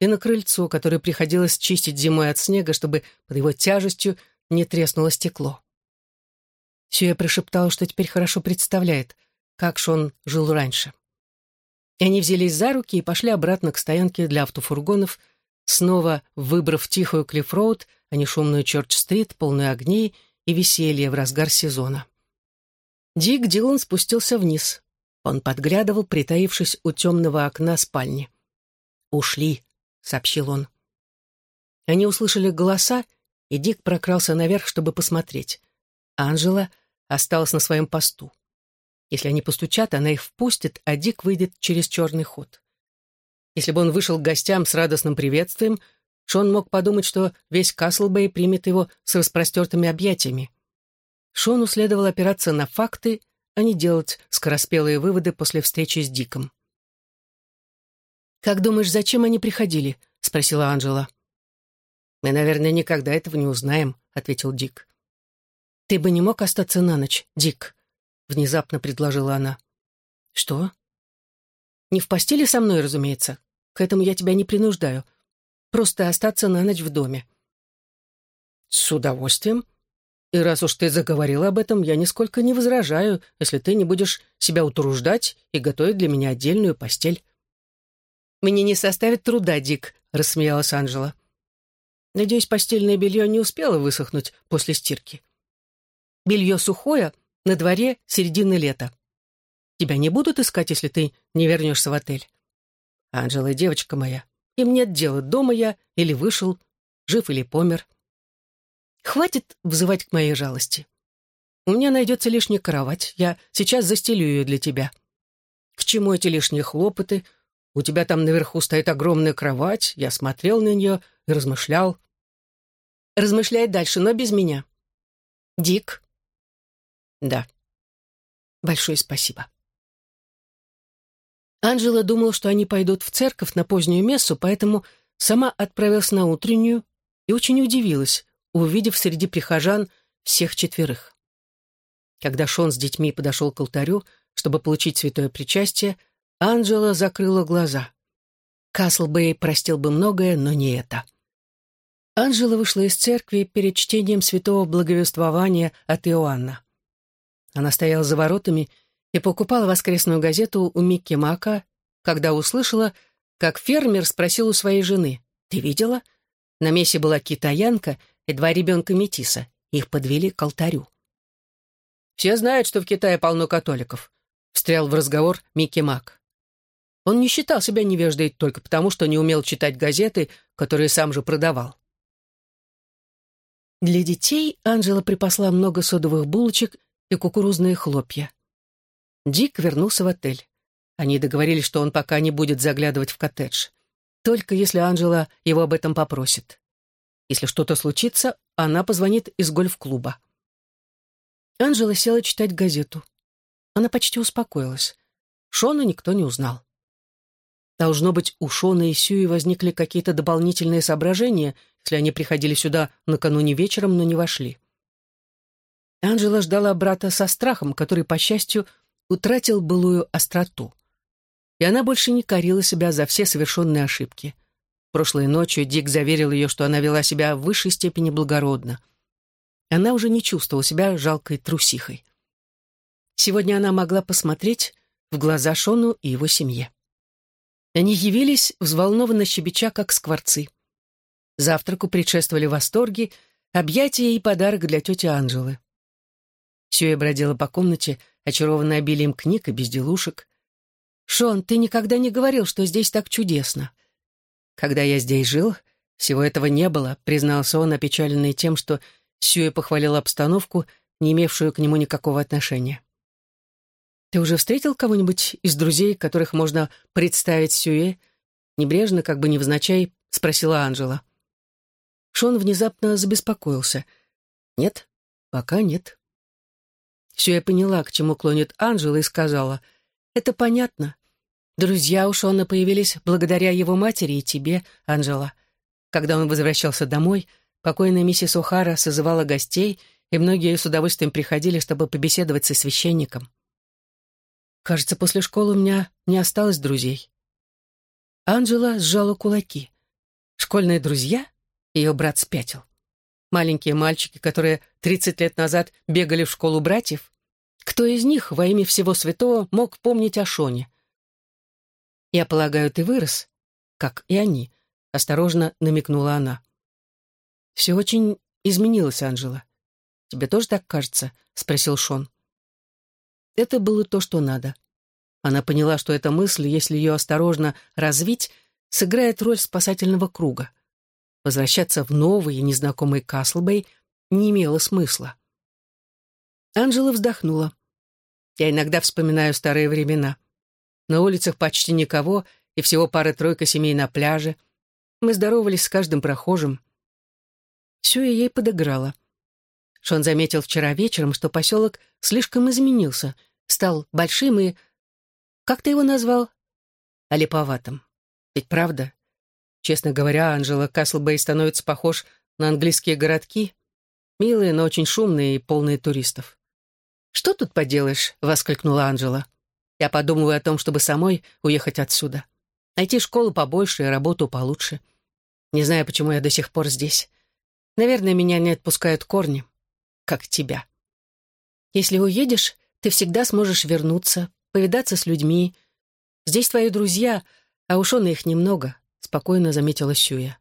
и на крыльцо, которое приходилось чистить зимой от снега, чтобы под его тяжестью не треснуло стекло. Сюя прошептала, что теперь хорошо представляет, как Шон жил раньше. И они взялись за руки и пошли обратно к стоянке для автофургонов, снова выбрав тихую Клиффроуд, а не шумную Чорч-стрит, полную огней и веселья в разгар сезона. Дик Дилан спустился вниз. Он подглядывал, притаившись у темного окна спальни. «Ушли», — сообщил он. Они услышали голоса, и Дик прокрался наверх, чтобы посмотреть. Анжела осталась на своем посту. Если они постучат, она их впустит, а Дик выйдет через черный ход. Если бы он вышел к гостям с радостным приветствием, Шон мог подумать, что весь Каслбэй примет его с распростертыми объятиями. Шону следовало опираться на факты, а не делать скороспелые выводы после встречи с Диком. «Как думаешь, зачем они приходили?» — спросила Анжела. «Мы, наверное, никогда этого не узнаем», — ответил Дик. «Ты бы не мог остаться на ночь, Дик?» — внезапно предложила она. «Что?» «Не в постели со мной, разумеется. К этому я тебя не принуждаю. Просто остаться на ночь в доме». «С удовольствием. И раз уж ты заговорила об этом, я нисколько не возражаю, если ты не будешь себя утруждать и готовить для меня отдельную постель». «Мне не составит труда, Дик», — рассмеялась Анжела. «Надеюсь, постельное белье не успело высохнуть после стирки». Белье сухое, на дворе середины лета. Тебя не будут искать, если ты не вернешься в отель. Анжела, девочка моя, им нет дела, дома я или вышел, жив или помер. Хватит взывать к моей жалости. У меня найдется лишняя кровать, я сейчас застелю ее для тебя. К чему эти лишние хлопоты? У тебя там наверху стоит огромная кровать, я смотрел на нее и размышлял. Размышляй дальше, но без меня. Дик, да. Большое спасибо. Анжела думала, что они пойдут в церковь на позднюю мессу, поэтому сама отправилась на утреннюю и очень удивилась, увидев среди прихожан всех четверых. Когда Шон с детьми подошел к алтарю, чтобы получить святое причастие, Анжела закрыла глаза. Каслбэй простил бы многое, но не это. Анжела вышла из церкви перед чтением святого благовествования от Иоанна. Она стояла за воротами и покупала воскресную газету у Микки Мака, когда услышала, как фермер спросил у своей жены, «Ты видела? На месте была китаянка и два ребенка метиса. Их подвели к алтарю». «Все знают, что в Китае полно католиков», — встрял в разговор Микки Мак. Он не считал себя невеждой только потому, что не умел читать газеты, которые сам же продавал. Для детей Анжела припасла много содовых булочек и кукурузные хлопья. Дик вернулся в отель. Они договорились, что он пока не будет заглядывать в коттедж. Только если Анжела его об этом попросит. Если что-то случится, она позвонит из гольф-клуба. Анжела села читать газету. Она почти успокоилась. Шона никто не узнал. Должно быть, у Шона и Сьюи возникли какие-то дополнительные соображения, если они приходили сюда накануне вечером, но не вошли. Анжела ждала брата со страхом, который, по счастью, утратил былую остроту. И она больше не корила себя за все совершенные ошибки. Прошлой ночью Дик заверил ее, что она вела себя в высшей степени благородно. Она уже не чувствовала себя жалкой трусихой. Сегодня она могла посмотреть в глаза Шону и его семье. Они явились, взволнованно щебеча, как скворцы. Завтраку предшествовали восторги, объятия и подарок для тети Анжелы. Сюя бродила по комнате, очарованная обилием книг и безделушек. «Шон, ты никогда не говорил, что здесь так чудесно». «Когда я здесь жил, всего этого не было», — признался он, опечаленный тем, что Сюя похвалил обстановку, не имевшую к нему никакого отношения. «Ты уже встретил кого-нибудь из друзей, которых можно представить Сюэ?» Небрежно, как бы невзначай, спросила Анжела. Шон внезапно забеспокоился. «Нет, пока нет». Я поняла, к чему клонит Анжела, и сказала, «Это понятно. Друзья у Шона появились благодаря его матери и тебе, Анжела. Когда он возвращался домой, покойная миссис О'Хара созывала гостей, и многие с удовольствием приходили, чтобы побеседовать со священником. Кажется, после школы у меня не осталось друзей». Анжела сжала кулаки. «Школьные друзья?» Ее брат спятил. Маленькие мальчики, которые 30 лет назад бегали в школу братьев? Кто из них во имя всего святого мог помнить о Шоне? «Я полагаю, ты вырос, как и они», — осторожно намекнула она. «Все очень изменилось, Анжела. Тебе тоже так кажется?» — спросил Шон. Это было то, что надо. Она поняла, что эта мысль, если ее осторожно развить, сыграет роль спасательного круга. Возвращаться в новый и незнакомый Каслбей не имело смысла. Анжела вздохнула. «Я иногда вспоминаю старые времена. На улицах почти никого, и всего пара-тройка семей на пляже. Мы здоровались с каждым прохожим. Сюя ей подыграла. Шон заметил вчера вечером, что поселок слишком изменился, стал большим и... Как ты его назвал? Олиповатым. Ведь правда? Честно говоря, Анжела Каслбей становится похож на английские городки. Милые, но очень шумные и полные туристов. «Что тут поделаешь?» — воскликнула Анжела. «Я подумываю о том, чтобы самой уехать отсюда. Найти школу побольше и работу получше. Не знаю, почему я до сих пор здесь. Наверное, меня не отпускают корни, как тебя. Если уедешь, ты всегда сможешь вернуться, повидаться с людьми. Здесь твои друзья, а уж он их немного», — спокойно заметила Сюя.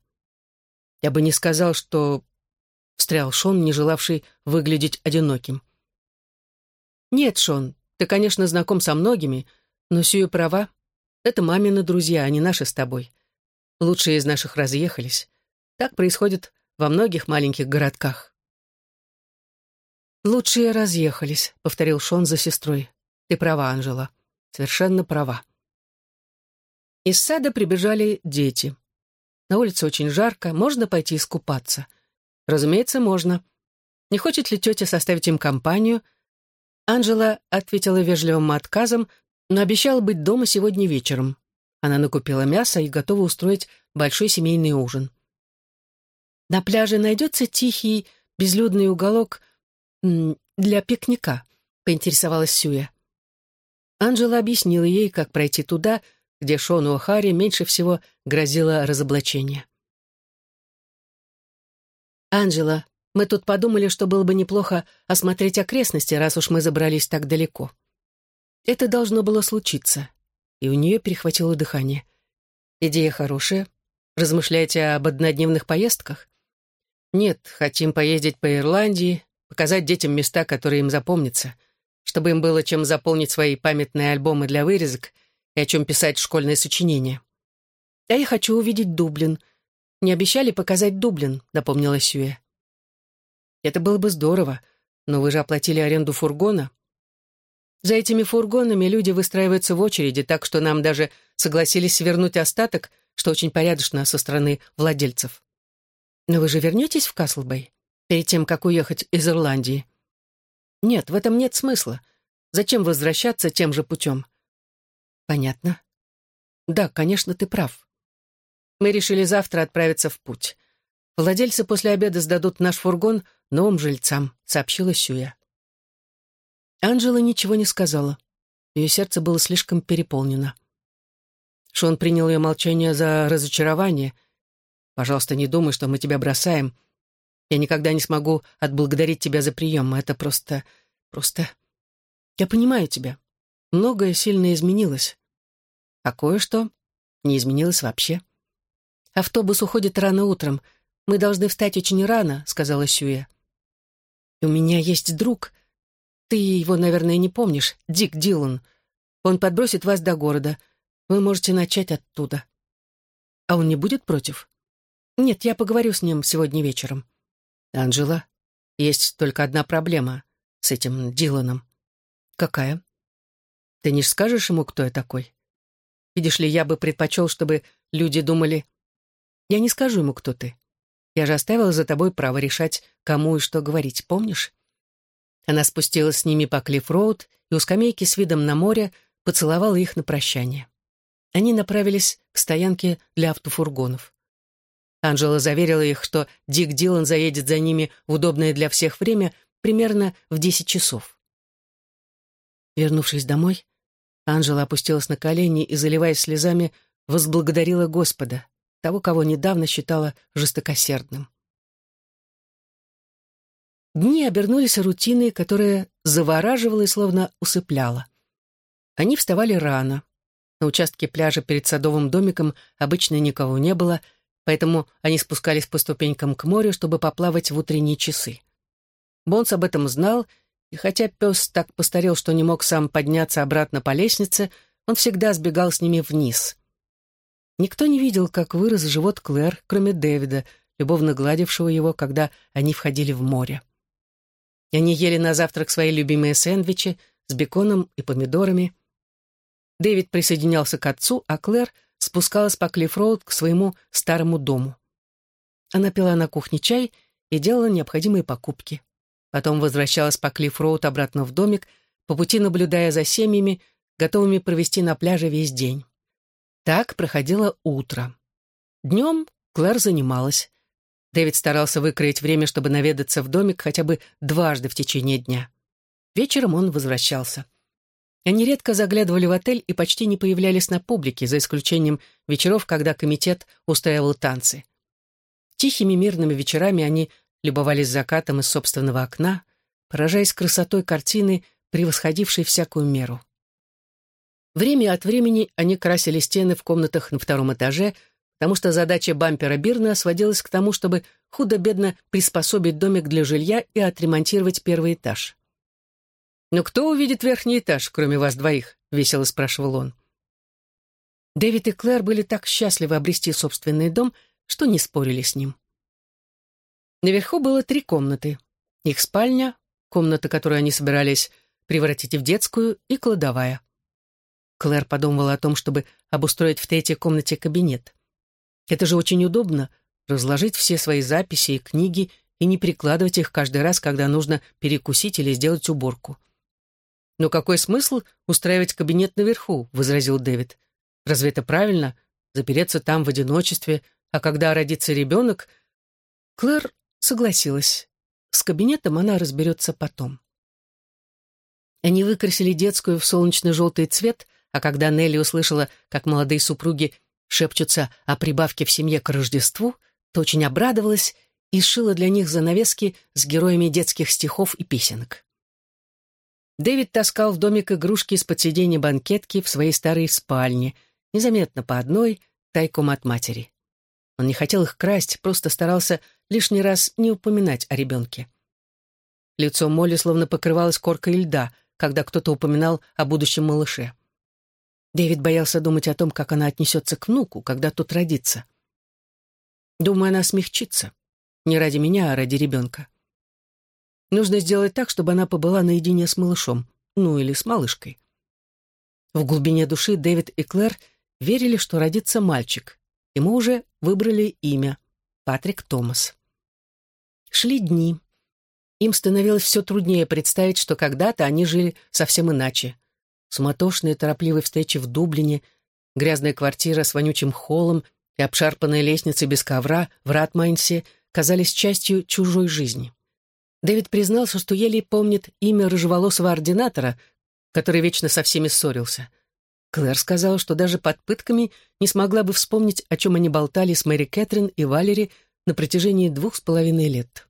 «Я бы не сказал, что...» — встрял Шон, не желавший выглядеть одиноким. «Нет, Шон, ты, конечно, знаком со многими, но Сюя права. Это мамины друзья, а не наши с тобой. Лучшие из наших разъехались. Так происходит во многих маленьких городках». «Лучшие разъехались», — повторил Шон за сестрой. «Ты права, Анжела. Совершенно права». Из сада прибежали дети. На улице очень жарко, можно пойти искупаться. Разумеется, можно. Не хочет ли тетя составить им компанию? Анжела ответила вежливым отказом, но обещала быть дома сегодня вечером. Она накупила мясо и готова устроить большой семейный ужин. На пляже найдется тихий, безлюдный уголок для пикника, поинтересовалась Сюя. Анжела объяснила ей, как пройти туда, где Шону О'Харри меньше всего грозило разоблачение. «Анжела, мы тут подумали, что было бы неплохо осмотреть окрестности, раз уж мы забрались так далеко. Это должно было случиться, и у нее перехватило дыхание. Идея хорошая. Размышляете об однодневных поездках? Нет, хотим поездить по Ирландии, показать детям места, которые им запомнятся, чтобы им было чем заполнить свои памятные альбомы для вырезок и о чем писать школьные сочинения. А я хочу увидеть Дублин. Не обещали показать Дублин, напомнила Сюэ. Это было бы здорово, но вы же оплатили аренду фургона. За этими фургонами люди выстраиваются в очереди, так что нам даже согласились свернуть остаток, что очень порядочно со стороны владельцев. Но вы же вернетесь в Каслбей перед тем, как уехать из Ирландии? Нет, в этом нет смысла. Зачем возвращаться тем же путем? Понятно. Да, конечно, ты прав. Мы решили завтра отправиться в путь. Владельцы после обеда сдадут наш фургон новым жильцам, сообщила Сюя. Анжела ничего не сказала. Ее сердце было слишком переполнено. Шон принял ее молчание за разочарование. «Пожалуйста, не думай, что мы тебя бросаем. Я никогда не смогу отблагодарить тебя за прием. Это просто... просто... Я понимаю тебя. Многое сильно изменилось. А кое-что не изменилось вообще. «Автобус уходит рано утром. Мы должны встать очень рано», — сказала Сюя. «У меня есть друг. Ты его, наверное, не помнишь. Дик Дилан. Он подбросит вас до города. Вы можете начать оттуда». «А он не будет против?» «Нет, я поговорю с ним сегодня вечером». «Анжела, есть только одна проблема с этим Диланом». «Какая?» «Ты не скажешь ему, кто я такой?» Видишь ли, я бы предпочел, чтобы люди думали... Я не скажу ему, кто ты. Я же оставила за тобой право решать, кому и что говорить, помнишь? Она спустилась с ними по Клифф-Роуд и у скамейки с видом на море поцеловала их на прощание. Они направились к стоянке для автофургонов. Анжела заверила их, что Дик Дилан заедет за ними в удобное для всех время примерно в десять часов. Вернувшись домой, Анжела опустилась на колени и, заливаясь слезами, возблагодарила Господа, того, кого недавно считала жестокосердным. Дни обернулись рутиной, которая завораживала и словно усыпляла. Они вставали рано. На участке пляжа перед садовым домиком обычно никого не было, поэтому они спускались по ступенькам к морю, чтобы поплавать в утренние часы. Бонс об этом знал и хотя пес так постарел, что не мог сам подняться обратно по лестнице, он всегда сбегал с ними вниз. Никто не видел, как вырос живот Клэр, кроме Дэвида, любовно гладившего его, когда они входили в море. И они ели на завтрак свои любимые сэндвичи с беконом и помидорами. Дэвид присоединялся к отцу, а Клэр спускалась по Клиффроуд к своему старому дому. Она пила на кухне чай и делала необходимые покупки. Потом возвращалась по Клиффроуд обратно в домик, по пути наблюдая за семьями, готовыми провести на пляже весь день. Так проходило утро. Днем Клэр занималась. Дэвид старался выкроить время, чтобы наведаться в домик хотя бы дважды в течение дня. Вечером он возвращался. Они редко заглядывали в отель и почти не появлялись на публике, за исключением вечеров, когда комитет устраивал танцы. Тихими мирными вечерами они любовались закатом из собственного окна, поражаясь красотой картины, превосходившей всякую меру. Время от времени они красили стены в комнатах на втором этаже, потому что задача бампера Бирна сводилась к тому, чтобы худо-бедно приспособить домик для жилья и отремонтировать первый этаж. «Но кто увидит верхний этаж, кроме вас двоих?» — весело спрашивал он. Дэвид и Клэр были так счастливы обрести собственный дом, что не спорили с ним. Наверху было три комнаты. Их спальня, комната, которую они собирались превратить в детскую, и кладовая. Клэр подумала о том, чтобы обустроить в третьей комнате кабинет. Это же очень удобно — разложить все свои записи и книги и не прикладывать их каждый раз, когда нужно перекусить или сделать уборку. «Но какой смысл устраивать кабинет наверху?» — возразил Дэвид. «Разве это правильно? Запереться там в одиночестве, а когда родится ребенок...» Клэр согласилась. С кабинетом она разберется потом. Они выкрасили детскую в солнечно-желтый цвет, а когда Нелли услышала, как молодые супруги шепчутся о прибавке в семье к Рождеству, то очень обрадовалась и сшила для них занавески с героями детских стихов и песенок. Дэвид таскал в домик игрушки из-под сиденья банкетки в своей старой спальне, незаметно по одной, тайком от матери. Он не хотел их красть, просто старался лишний раз не упоминать о ребенке. Лицо Молли словно покрывалось коркой льда, когда кто-то упоминал о будущем малыше. Дэвид боялся думать о том, как она отнесется к внуку, когда тот родится. Думаю, она смягчится. Не ради меня, а ради ребенка. Нужно сделать так, чтобы она побыла наедине с малышом, ну или с малышкой. В глубине души Дэвид и Клэр верили, что родится мальчик, мы уже выбрали имя — Патрик Томас. Шли дни. Им становилось все труднее представить, что когда-то они жили совсем иначе. Суматошные торопливые встречи в Дублине, грязная квартира с вонючим холлом и обшарпанная лестница без ковра в Ратмайнсе казались частью чужой жизни. Дэвид признался, что еле помнит имя рыжеволосого ординатора, который вечно со всеми ссорился. Клэр сказала, что даже под пытками не смогла бы вспомнить, о чем они болтали с Мэри Кэтрин и Валери на протяжении двух с половиной лет.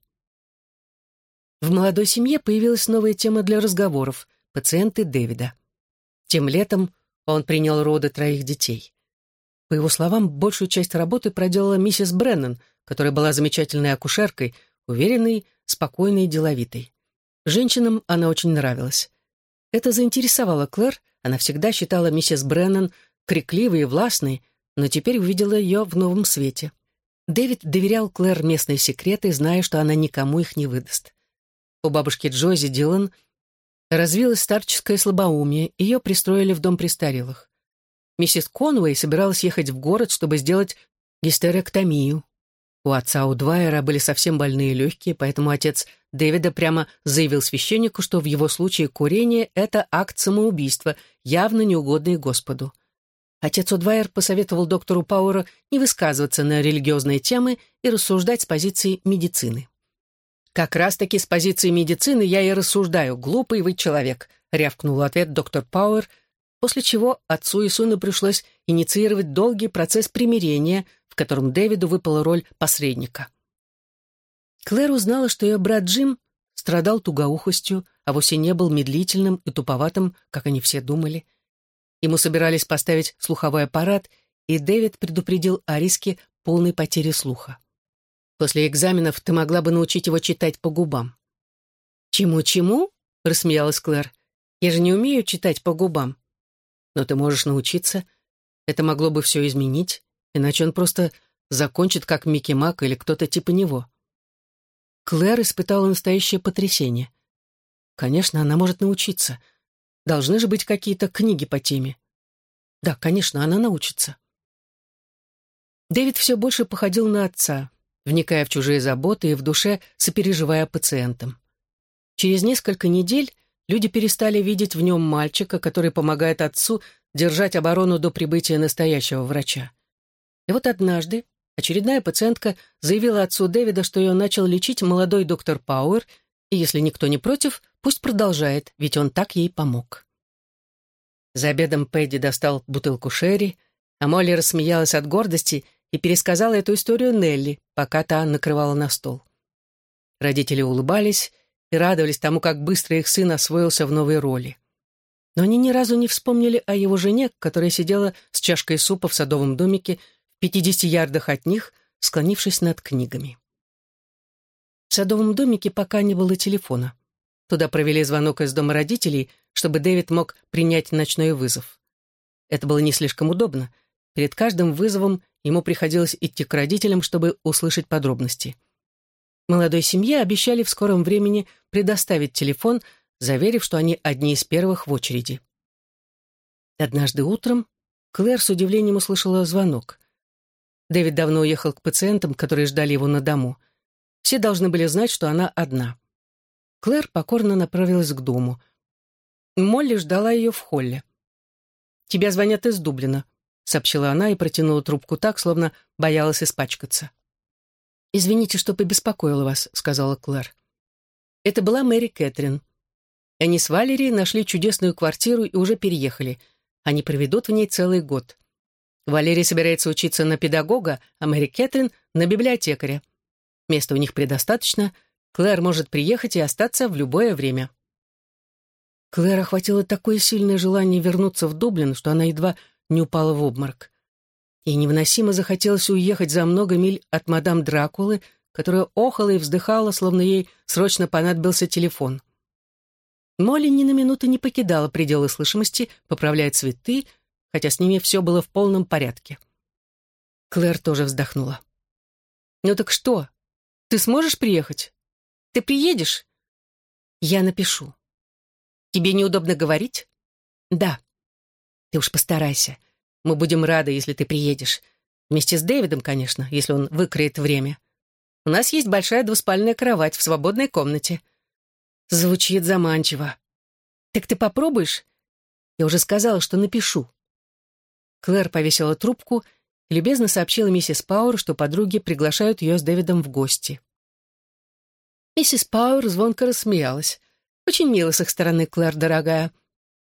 В молодой семье появилась новая тема для разговоров — пациенты Дэвида. Тем летом он принял роды троих детей. По его словам, большую часть работы проделала миссис Бреннан, которая была замечательной акушеркой, уверенной, спокойной и деловитой. Женщинам она очень нравилась. Это заинтересовало Клэр, она всегда считала миссис Бреннан крикливой и властной, но теперь увидела ее в новом свете. Дэвид доверял Клэр местные секреты, зная, что она никому их не выдаст. У бабушки Джози Дилан развилось старческое слабоумие, ее пристроили в дом престарелых. Миссис Конвей собиралась ехать в город, чтобы сделать гистерэктомию. У отца у были совсем больные легкие, поэтому отец Дэвида прямо заявил священнику, что в его случае курение — это акт самоубийства, явно неугодный Господу. Отец Удвайер посоветовал доктору Пауэру не высказываться на религиозные темы и рассуждать с позиции медицины. «Как раз-таки с позиции медицины я и рассуждаю, глупый вы человек», — рявкнул ответ доктор Пауэр, после чего отцу и сыну пришлось инициировать долгий процесс примирения — котором Дэвиду выпала роль посредника. Клэр узнала, что ее брат Джим страдал тугоухостью, а вовсе не был медлительным и туповатым, как они все думали. Ему собирались поставить слуховой аппарат, и Дэвид предупредил о риске полной потери слуха. После экзаменов ты могла бы научить его читать по губам. «Чему-чему?» — рассмеялась Клэр. «Я же не умею читать по губам». «Но ты можешь научиться. Это могло бы все изменить. Иначе он просто закончит как Микки Мак или кто-то типа него. Клэр испытала настоящее потрясение. Конечно, она может научиться. Должны же быть какие-то книги по теме. Да, конечно, она научится. Дэвид все больше походил на отца, вникая в чужие заботы и в душе сопереживая пациентам. Через несколько недель люди перестали видеть в нем мальчика, который помогает отцу держать оборону до прибытия настоящего врача. И вот однажды очередная пациентка заявила отцу Дэвида, что ее начал лечить молодой доктор Пауэр, и если никто не против, пусть продолжает, ведь он так ей помог. За обедом Пэдди достал бутылку шерри, а Молли рассмеялась от гордости и пересказала эту историю Нелли, пока та накрывала на стол. Родители улыбались и радовались тому, как быстро их сын освоился в новой роли. Но они ни разу не вспомнили о его жене, которая сидела с чашкой супа в садовом домике 50 ярдах от них, склонившись над книгами. В садовом домике пока не было телефона. Туда провели звонок из дома родителей, чтобы Дэвид мог принять ночной вызов. Это было не слишком удобно. Перед каждым вызовом ему приходилось идти к родителям, чтобы услышать подробности. Молодой семье обещали в скором времени предоставить телефон, заверив, что они одни из первых в очереди. Однажды утром Клэр с удивлением услышала звонок. Дэвид давно уехал к пациентам, которые ждали его на дому. Все должны были знать, что она одна. Клэр покорно направилась к дому. Молли ждала ее в холле. «Тебя звонят из Дублина», — сообщила она и протянула трубку так, словно боялась испачкаться. «Извините, что побеспокоила вас», — сказала Клэр. Это была Мэри Кэтрин. Они с Валерией нашли чудесную квартиру и уже переехали. Они проведут в ней целый год. Валерия собирается учиться на педагога, а Мэри Кэтрин — на библиотекаря. Места у них предостаточно. Клэр может приехать и остаться в любое время. Клэр охватило такое сильное желание вернуться в Дублин, что она едва не упала в обморок. Ей невыносимо захотелось уехать за много миль от мадам Дракулы, которая охала и вздыхала, словно ей срочно понадобился телефон. Молли ни на минуту не покидала пределы слышимости, поправляя цветы, хотя с ними все было в полном порядке. Клэр тоже вздохнула. «Ну так что? Ты сможешь приехать? Ты приедешь?» «Я напишу». «Тебе неудобно говорить?» «Да». «Ты уж постарайся. Мы будем рады, если ты приедешь. Вместе с Дэвидом, конечно, если он выкроет время. У нас есть большая двуспальная кровать в свободной комнате. Звучит заманчиво. Так ты попробуешь? Я уже сказала, что напишу. Клэр повесила трубку и любезно сообщила миссис Пауэр, что подруги приглашают ее с Дэвидом в гости. Миссис Пауэр звонко рассмеялась. «Очень мило с их стороны, Клэр, дорогая.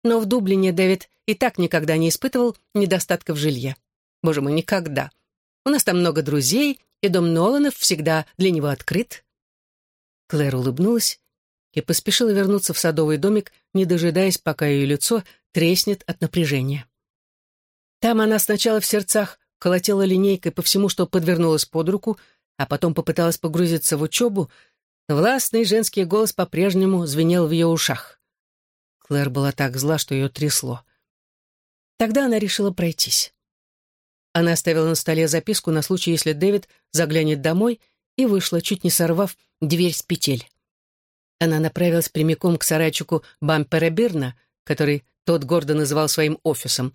Но в Дублине Дэвид и так никогда не испытывал недостатка в жилье. Боже мой, никогда. У нас там много друзей, и дом Ноланов всегда для него открыт». Клэр улыбнулась и поспешила вернуться в садовый домик, не дожидаясь, пока ее лицо треснет от напряжения. Там она сначала в сердцах колотила линейкой по всему, что подвернулось под руку, а потом попыталась погрузиться в учебу, властный женский голос по-прежнему звенел в ее ушах. Клэр была так зла, что ее трясло. Тогда она решила пройтись. Она оставила на столе записку на случай, если Дэвид заглянет домой, и вышла, чуть не сорвав дверь с петель. Она направилась прямиком к сарайчику Бампера Бирна, который тот гордо называл своим офисом,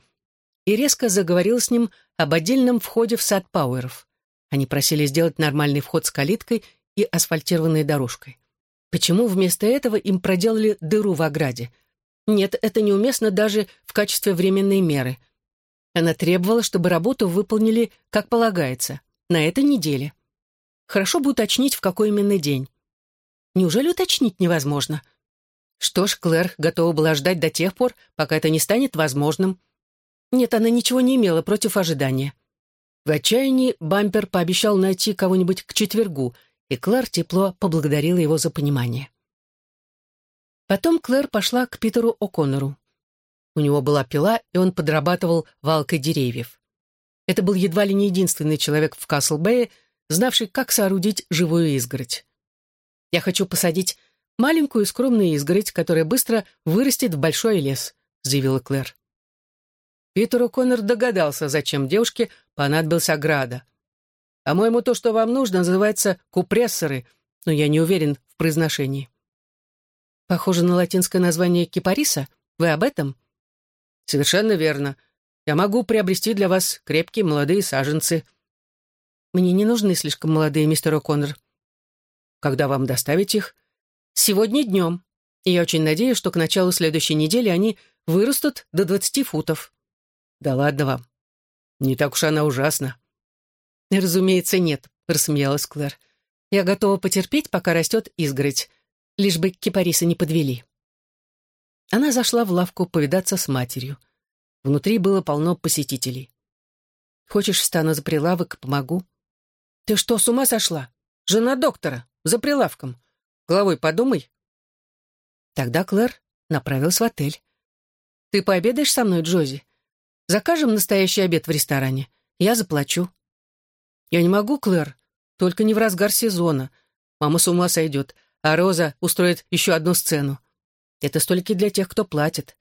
и резко заговорила с ним об отдельном входе в сад Пауэров. Они просили сделать нормальный вход с калиткой и асфальтированной дорожкой. Почему вместо этого им проделали дыру в ограде — нет, это неуместно даже в качестве временной меры. Она требовала, чтобы работу выполнили, как полагается, на этой неделе. Хорошо бы уточнить, в какой именно день. Неужели уточнить невозможно? Что ж, Клэр готова была ждать до тех пор, пока это не станет возможным. Нет, она ничего не имела против ожидания. В отчаянии Бампер пообещал найти кого-нибудь к четвергу, и Клэр тепло поблагодарила его за понимание. Потом Клэр пошла к Питеру О'Коннору. У него была пила, и он подрабатывал валкой деревьев. Это был едва ли не единственный человек в Каслбэе, знавший, как соорудить живую изгородь. «Я хочу посадить маленькую скромную изгородь, которая быстро вырастет в большой лес», — заявила Клэр. Питер О'Коннор догадался, зачем девушке понадобился ограда. По-моему, то, что вам нужно, называется купрессоры, но я не уверен в произношении. Похоже на латинское название кипариса. Вы об этом? Совершенно верно. Я могу приобрести для вас крепкие молодые саженцы. Мне не нужны слишком молодые, мистер О'Коннор. Когда вам доставить их? Сегодня днем. И я очень надеюсь, что к началу следующей недели они вырастут до двадцати футов. Да ладно вам. Не так уж она ужасна. Разумеется, нет, рассмеялась Клэр. Я готова потерпеть, пока растет изгородь, лишь бы кипарисы не подвели. Она зашла в лавку повидаться с матерью. Внутри было полно посетителей. «Хочешь, встану за прилавок, помогу?» «Ты что, с ума сошла? Жена доктора, за прилавком. Головой подумай». Тогда Клэр направилась в отель. «Ты пообедаешь со мной, Джози? Закажем настоящий обед в ресторане. Я заплачу». «Я не могу, Клэр. Только не в разгар сезона. Мама с ума сойдет, а Роза устроит еще одну сцену. Это столько для тех, кто платит.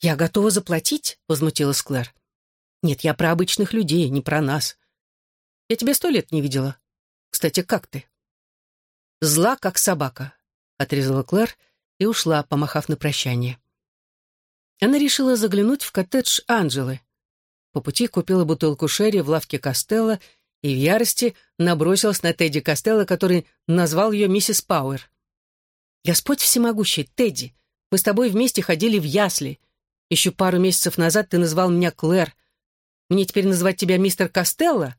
«Я готова заплатить?» — возмутилась Клэр. «Нет, я про обычных людей, не про нас. Я тебя сто лет не видела. Кстати, как ты?» «Зла, как собака», — отрезала Клэр и ушла, помахав на прощание. Она решила заглянуть в коттедж Анджелы. По пути купила бутылку шерри в лавке Костелла и в ярости набросилась на Тедди Костелло, который назвал ее миссис Пауэр. «Господь всемогущий, Тедди, мы с тобой вместе ходили в ясли. Еще пару месяцев назад ты назвал меня Клэр. Мне теперь называть тебя мистер Костелло?»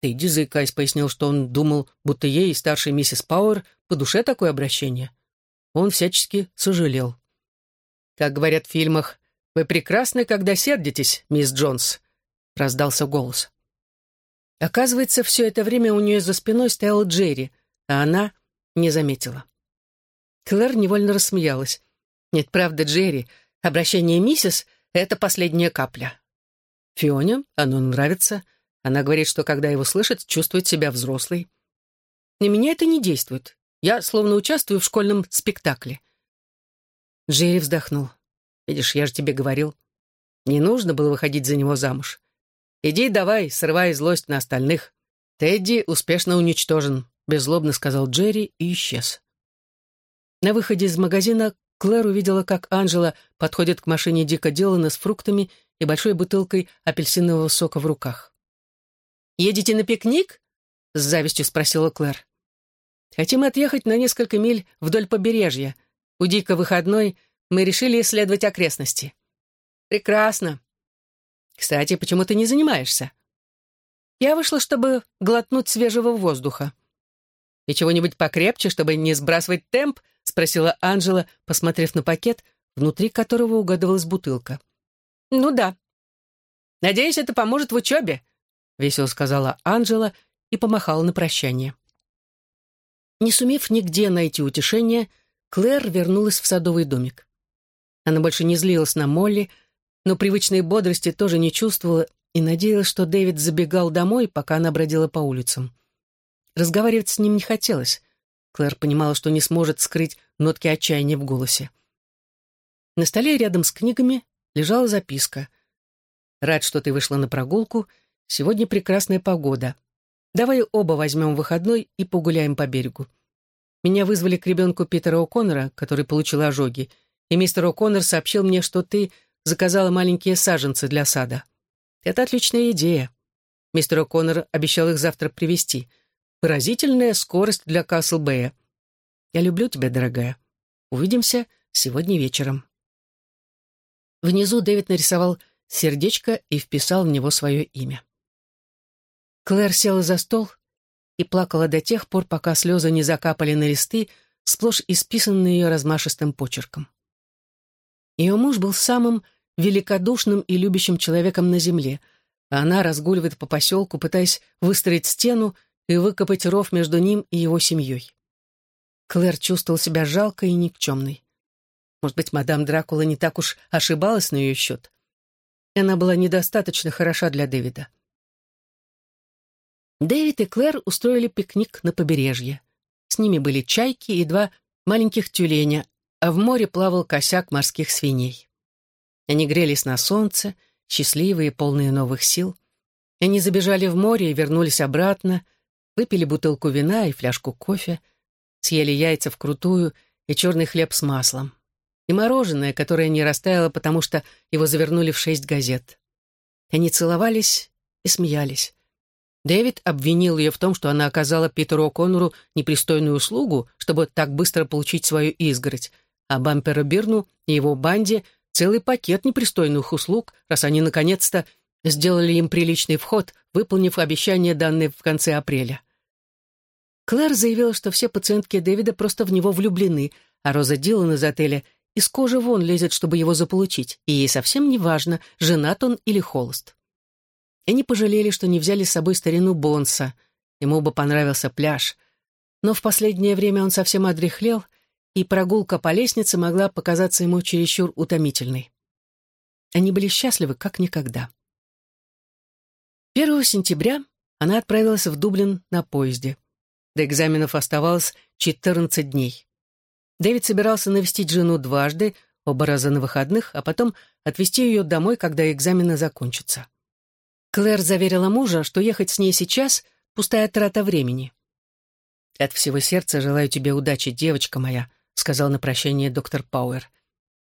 Тедди, заикаясь, пояснил, что он думал, будто ей старшей миссис Пауэр по душе такое обращение. Он всячески сожалел. «Как говорят в фильмах, вы прекрасны, когда сердитесь, мисс Джонс», — раздался голос. Оказывается, все это время у нее за спиной стоял Джерри, а она не заметила. Клэр невольно рассмеялась. «Нет, правда, Джерри, обращение миссис — это последняя капля». Фионе оно нравится. Она говорит, что когда его слышит, чувствует себя взрослой. На меня это не действует. Я словно участвую в школьном спектакле. Джерри вздохнул. «Видишь, я же тебе говорил. Не нужно было выходить за него замуж. «Иди давай, срывай злость на остальных. Тедди успешно уничтожен», — беззлобно сказал Джерри и исчез. На выходе из магазина Клэр увидела, как Анжела подходит к машине Дика Дилана с фруктами и большой бутылкой апельсинового сока в руках. «Едете на пикник?» — с завистью спросила Клэр. «Хотим отъехать на несколько миль вдоль побережья. У Дика выходной мы решили исследовать окрестности». «Прекрасно. Кстати, почему ты не занимаешься? Я вышла, чтобы глотнуть свежего воздуха. И чего-нибудь покрепче, чтобы не сбрасывать темп? Спросила Анжела, посмотрев на пакет, внутри которого угадывалась бутылка. Ну да. Надеюсь, это поможет в учебе, весело сказала Анжела и помахала на прощание. Не сумев нигде найти утешение, Клэр вернулась в садовый домик. Она больше не злилась на Молли, но привычной бодрости тоже не чувствовала и надеялась, что Дэвид забегал домой, пока она бродила по улицам. Разговаривать с ним не хотелось. Клэр понимала, что не сможет скрыть нотки отчаяния в голосе. На столе рядом с книгами лежала записка. «Рад, что ты вышла на прогулку. Сегодня прекрасная погода. Давай оба возьмем выходной и погуляем по берегу. Меня вызвали к ребенку Питера О'Коннора, который получил ожоги, и мистер О'Коннор сообщил мне, что ты заказала маленькие саженцы для сада. Это отличная идея. Мистер О'Коннор обещал их завтра привезти. Поразительная скорость для Каслбэя. Я люблю тебя, дорогая. Увидимся сегодня вечером. Внизу Дэвид нарисовал сердечко и вписал в него свое имя. Клэр села за стол и плакала до тех пор, пока слезы не закапали на листы, сплошь исписанные ее размашистым почерком. Ее муж был самым великодушным и любящим человеком на земле, а она разгуливает по поселку, пытаясь выстроить стену и выкопать ров между ним и его семьей. Клэр чувствовал себя жалкой и никчемной. Может быть, мадам Дракула не так уж ошибалась на ее счет. Она была недостаточно хороша для Дэвида. Дэвид и Клэр устроили пикник на побережье. С ними были чайки и два маленьких тюленя, а в море плавал косяк морских свиней. Они грелись на солнце, счастливые, полные новых сил. Они забежали в море и вернулись обратно, выпили бутылку вина и фляжку кофе, съели яйца вкрутую и черный хлеб с маслом, и мороженое, которое не растаяло, потому что его завернули в шесть газет. Они целовались и смеялись. Дэвид обвинил ее в том, что она оказала Питеру О'Коннору непристойную услугу, чтобы так быстро получить свою изгородь, а Бампера Бирну и его банде целый пакет непристойных услуг, раз они наконец-то сделали им приличный вход, выполнив обещание, данное в конце апреля. Клэр заявила, что все пациентки Дэвида просто в него влюблены, а Роза Дилан из отеля из кожи вон лезет, чтобы его заполучить, и ей совсем не важно, женат он или холост. Они пожалели, что не взяли с собой старину Бонса. Ему бы понравился пляж. Но в последнее время он совсем одряхлел, и прогулка по лестнице могла показаться ему чересчур утомительной. Они были счастливы, как никогда. 1 сентября она отправилась в Дублин на поезде. До экзаменов оставалось 14 дней. Дэвид собирался навестить жену дважды, оба раза на выходных, а потом отвезти ее домой, когда экзамены закончатся. Клэр заверила мужа, что ехать с ней сейчас — пустая трата времени. «От всего сердца желаю тебе удачи, девочка моя», — сказал на прощание доктор Пауэр.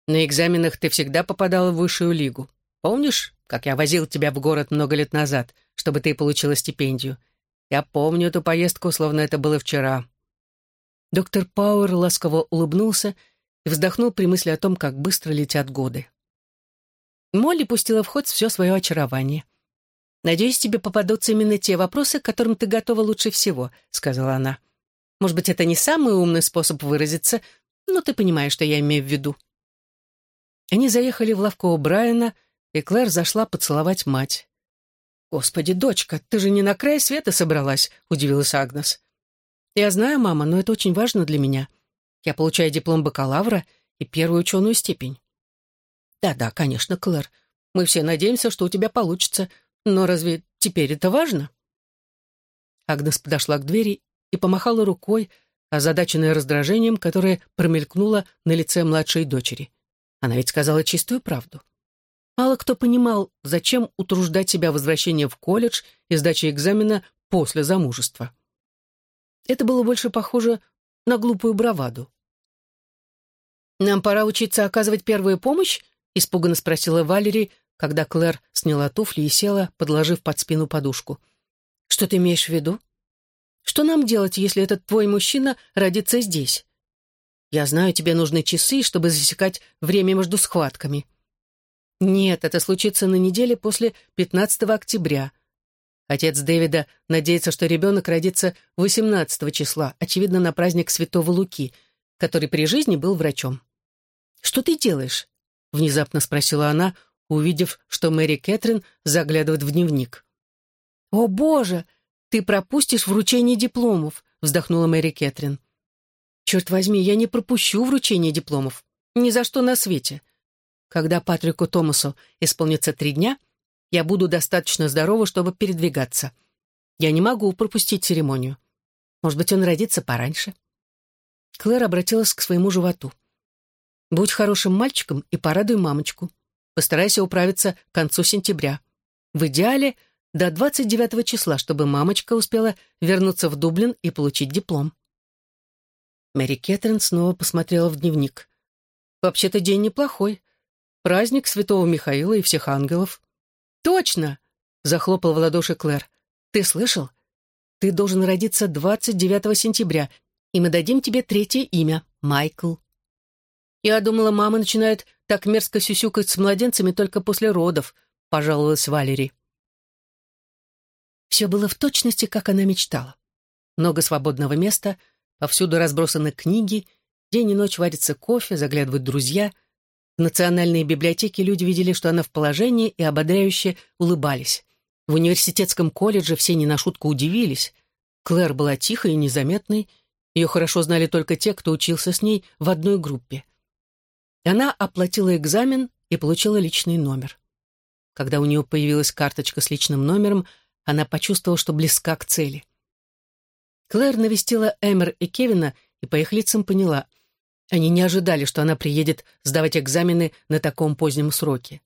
«На экзаменах ты всегда попадала в высшую лигу. Помнишь, как я возил тебя в город много лет назад, чтобы ты получила стипендию? Я помню эту поездку, словно это было вчера». Доктор Пауэр ласково улыбнулся и вздохнул при мысли о том, как быстро летят годы. Молли пустила в ход все свое очарование — «Надеюсь, тебе попадутся именно те вопросы, к которым ты готова лучше всего», — сказала она. «Может быть, это не самый умный способ выразиться, но ты понимаешь, что я имею в виду». Они заехали в лавку у Брайана, и Клэр зашла поцеловать мать. «Господи, дочка, ты же не на край света собралась», — удивилась Агнес. «Я знаю, мама, но это очень важно для меня. Я получаю диплом бакалавра и первую ученую степень». «Да-да, конечно, Клэр. Мы все надеемся, что у тебя получится», но разве теперь это важно? Агнес подошла к двери и помахала рукой, озадаченная раздражением, которое промелькнуло на лице младшей дочери. Она ведь сказала чистую правду. Мало кто понимал, зачем утруждать себя возвращением в колледж и сдачей экзамена после замужества. Это было больше похоже на глупую браваду. «Нам пора учиться оказывать первую помощь?» — испуганно спросила Валери, когда Клэр сняла туфли и села, подложив под спину подушку. «Что ты имеешь в виду? Что нам делать, если этот твой мужчина родится здесь? Я знаю, тебе нужны часы, чтобы засекать время между схватками». «Нет, это случится на неделе после 15 октября», Отец Дэвида надеется, что ребенок родится 18 числа, очевидно, на праздник Святого Луки, который при жизни был врачом. «Что ты делаешь?» — внезапно спросила она, увидев, что Мэри Кэтрин заглядывает в дневник. «О, Боже! Ты пропустишь вручение дипломов!» — вздохнула Мэри Кэтрин. «Черт возьми, я не пропущу вручение дипломов. Ни за что на свете. Когда Патрику Томасу исполнится три дня, я буду достаточно здорова, чтобы передвигаться. Я не могу пропустить церемонию. Может быть, он родится пораньше?» Клэр обратилась к своему животу. «Будь хорошим мальчиком и порадуй мамочку. Постарайся управиться к концу сентября. В идеале до 29 числа, чтобы мамочка успела вернуться в Дублин и получить диплом. Мэри Кэтрин снова посмотрела в дневник. «Вообще-то день неплохой. Праздник Святого Михаила и всех ангелов». «Точно!» — захлопал в ладоши Клэр. «Ты слышал? Ты должен родиться 29 сентября, и мы дадим тебе третье имя — Майкл». «Я думала, мама начинает так мерзко сюсюкать с младенцами только после родов», — пожаловалась Валери. Все было в точности, как она мечтала. Много свободного места, повсюду разбросаны книги, день и ночь варится кофе, заглядывают друзья. В национальной библиотеке люди видели, что она в положении, и ободряюще улыбались. В университетском колледже все не на шутку удивились. Клэр была тихой и незаметной, ее хорошо знали только те, кто учился с ней в одной группе. Она оплатила экзамен и получила личный номер. Когда у нее появилась карточка с личным номером, она почувствовала, что близка к цели. Клэр навестила Эмер и Кевина и по их лицам поняла. Они не ожидали, что она приедет сдавать экзамены на таком позднем сроке.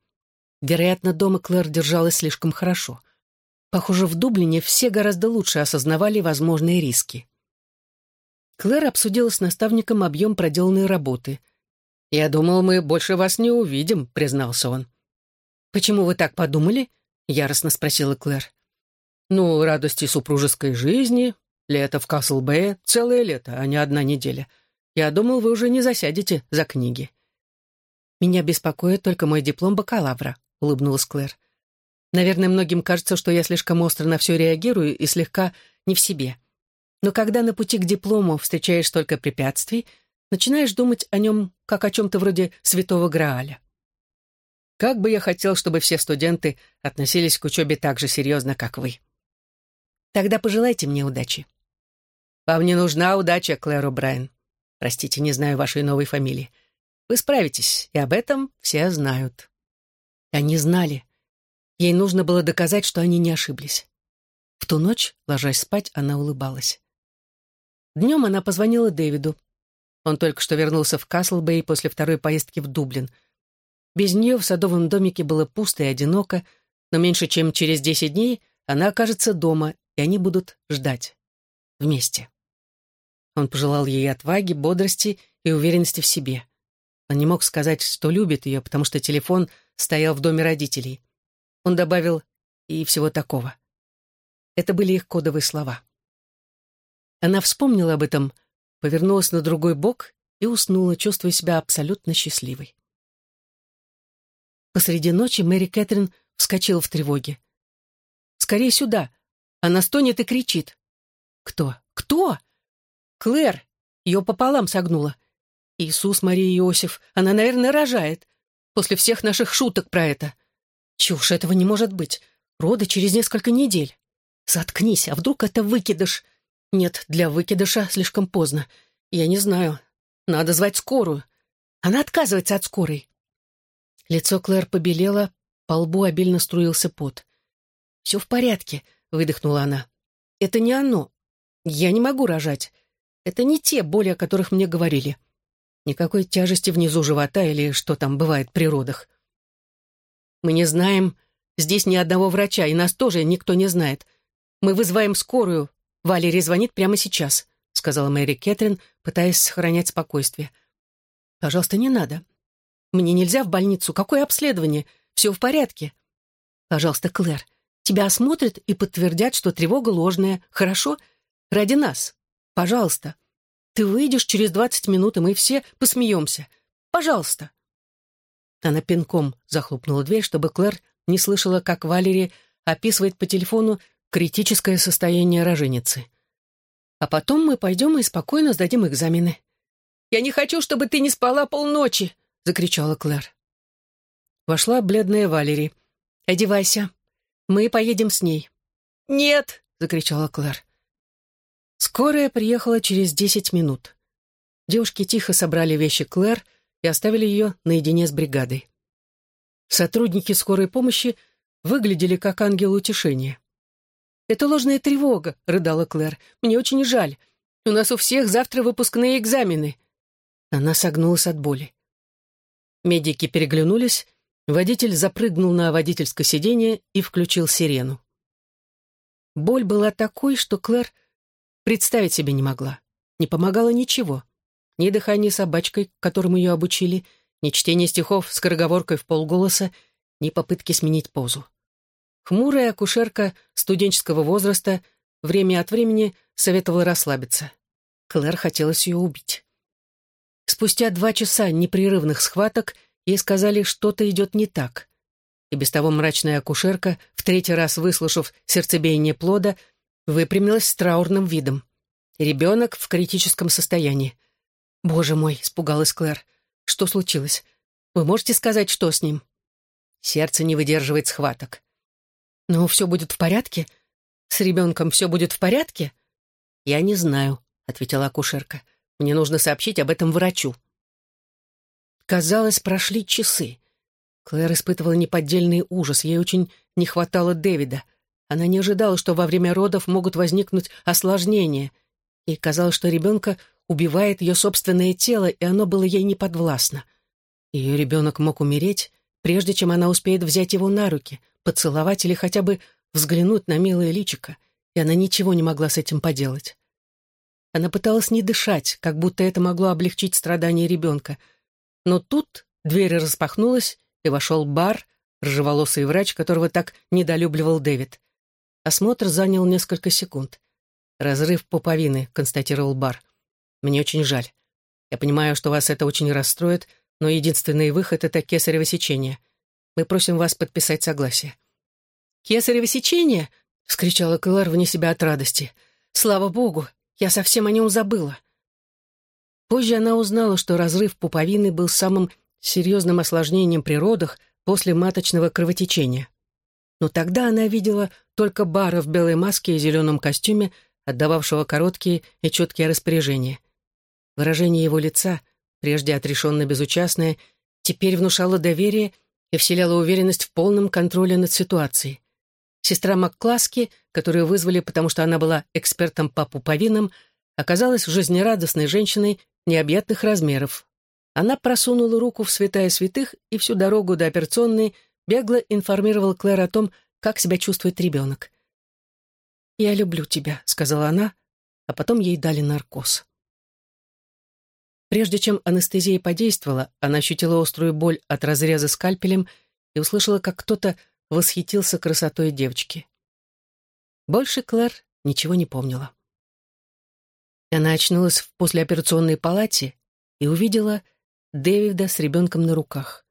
Вероятно, дома Клэр держалась слишком хорошо. Похоже, в Дублине все гораздо лучше осознавали возможные риски. Клэр обсудила с наставником объем проделанной работы. «Я думал, мы больше вас не увидим», — признался он. «Почему вы так подумали?» — яростно спросила Клэр. «Ну, радости супружеской жизни, лето в Каслбэе, целое лето, а не одна неделя. Я думал, вы уже не засядете за книги». «Меня беспокоит только мой диплом бакалавра», — улыбнулась Клэр. Наверное, многим кажется, что я слишком остро на все реагирую и слегка не в себе. Но когда на пути к диплому встречаешь столько препятствий, начинаешь думать о нем как о чем-то вроде святого Грааля. Как бы я хотел, чтобы все студенты относились к учебе так же серьезно, как вы. Тогда пожелайте мне удачи. Вам не нужна удача, Клэр О'Брайен. Простите, не знаю вашей новой фамилии. Вы справитесь, и об этом все знают. Они знали. Ей нужно было доказать, что они не ошиблись. В ту ночь, ложась спать, она улыбалась. Днем она позвонила Дэвиду. Он только что вернулся в Каслбэй после второй поездки в Дублин. Без нее в садовом домике было пусто и одиноко, но меньше чем через десять дней она окажется дома, и они будут ждать. Вместе. Он пожелал ей отваги, бодрости и уверенности в себе. Он не мог сказать, что любит ее, потому что телефон стоял в доме родителей. Он добавил «и всего такого». Это были их кодовые слова. Она вспомнила об этом, повернулась на другой бок и уснула, чувствуя себя абсолютно счастливой. Посреди ночи Мэри Кэтрин вскочила в тревоге. «Скорее сюда!» Она стонет и кричит. «Кто? Кто?» «Клэр!» Ее пополам согнула. «Иисус, Мария Иосиф, она, наверное, рожает. После всех наших шуток про это. Чушь, этого не может быть. Роды через несколько недель. Заткнись, а вдруг это выкидыш? Нет, для выкидыша слишком поздно. Я не знаю. Надо звать скорую. Она отказывается от скорой. Лицо Клэр побелело, по лбу обильно струился пот. «Все в порядке», — выдохнула она. «Это не оно. Я не могу рожать. Это не те боли, о которых мне говорили. Никакой тяжести внизу живота или что там бывает при родах. Мы не знаем. Здесь ни одного врача, и нас тоже никто не знает. Мы вызываем скорую. Валерий звонит прямо сейчас», — сказала Мэри Кэтрин, пытаясь сохранять спокойствие. «Пожалуйста, не надо. Мне нельзя в больницу. Какое обследование? Все в порядке. Пожалуйста, Клэр, тебя осмотрят и подтвердят, что тревога ложная. Хорошо? Ради нас. Пожалуйста. Ты выйдешь через двадцать минут, и мы все посмеемся. Пожалуйста». Она пинком захлопнула дверь, чтобы Клэр не слышала, как Валери описывает по телефону критическое состояние роженицы. А потом мы пойдем и спокойно сдадим экзамены. «Я не хочу, чтобы ты не спала полночи!» — закричала Клэр. Вошла бледная Валери. «Одевайся. Мы поедем с ней». «Нет!» — закричала Клэр. Скорая приехала через десять минут. Девушки тихо собрали вещи Клэр и оставили ее наедине с бригадой. Сотрудники скорой помощи выглядели как ангел утешения. «Это ложная тревога», — рыдала Клэр. «Мне очень жаль. У нас у всех завтра выпускные экзамены». Она согнулась от боли. Медики переглянулись, водитель запрыгнул на водительское сиденье и включил сирену. Боль была такой, что Клэр представить себе не могла. Не помогало ничего. Ни дыхание собачкой, которому ее обучили, ни чтение стихов с скороговоркой в полголоса, ни попытки сменить позу. Хмурая акушерка студенческого возраста время от времени советовала расслабиться. Клэр хотелось ее убить. Спустя два часа непрерывных схваток ей сказали, что-то идет не так. И без того мрачная акушерка, в третий раз выслушав сердцебиение плода, выпрямилась с траурным видом. Ребенок в критическом состоянии. «Боже мой!» — испугалась Клэр. «Что случилось? Вы можете сказать, что с ним?» Сердце не выдерживает схваток. «Но все будет в порядке? С ребенком все будет в порядке?» «Я не знаю», — ответила акушерка. «Мне нужно сообщить об этом врачу». Казалось, прошли часы. Клэр испытывала неподдельный ужас. Ей очень не хватало Дэвида. Она не ожидала, что во время родов могут возникнуть осложнения. И казалось, что ребенка убивает ее собственное тело, и оно было ей неподвластно. Ее ребенок мог умереть, прежде чем она успеет взять его на руки, поцеловать или хотя бы взглянуть на милое личико, и она ничего не могла с этим поделать. Она пыталась не дышать, как будто это могло облегчить страдания ребенка. Но тут дверь распахнулась, и вошел бар, рыжеволосый врач, которого так недолюбливал Дэвид. Осмотр занял несколько секунд. «Разрыв пуповины», — констатировал бар. «Мне очень жаль. Я понимаю, что вас это очень расстроит, но единственный выход — это кесарево сечение. Мы просим вас подписать согласие». «Кесарево сечение?» — вскричала Клэр вне себя от радости. «Слава богу! Я совсем о нем забыла». Позже она узнала, что разрыв пуповины был самым серьезным осложнением при родах после маточного кровотечения. Но тогда она видела только Бара в белой маске и зеленом костюме, отдававшего короткие и четкие распоряжения. Выражение его лица, прежде отрешенно безучастное, теперь внушало доверие и вселяло уверенность в полном контроле над ситуацией. Сестра Маккласки, которую вызвали, потому что она была экспертом по пуповинам, оказалась жизнерадостной женщиной необъятных размеров. Она просунула руку в святая святых и всю дорогу до операционной бегло информировала Клэр о том, как себя чувствует ребенок. «Я люблю тебя», — сказала она, а потом ей дали наркоз. Прежде чем анестезия подействовала, она ощутила острую боль от разреза скальпелем и услышала, как кто-то восхитился красотой девочки. Больше Клэр ничего не помнила. Она очнулась в послеоперационной палате и увидела Дэвида с ребенком на руках.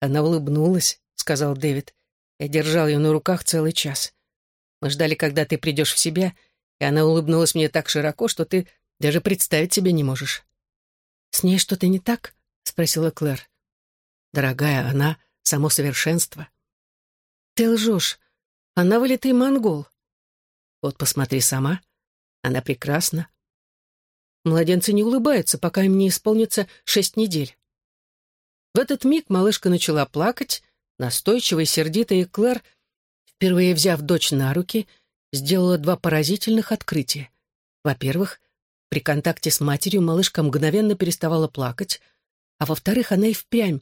Она улыбнулась, сказал Дэвид. Я держал ее на руках целый час. Мы ждали, когда ты придешь в себя, и она улыбнулась мне так широко, что ты даже представить себе не можешь. «С ней что-то не так?» — спросила Клэр. «Дорогая, она — само совершенство. «Ты лжешь. Она вылитый монгол». «Вот посмотри сама. Она прекрасна». Младенцы не улыбаются, пока им не исполнится шесть недель. В этот миг малышка начала плакать, настойчиво и сердито, и Клэр, впервые взяв дочь на руки, сделала два поразительных открытия. Во-первых, при контакте с матерью малышка мгновенно переставала плакать, а во-вторых, она и впрямь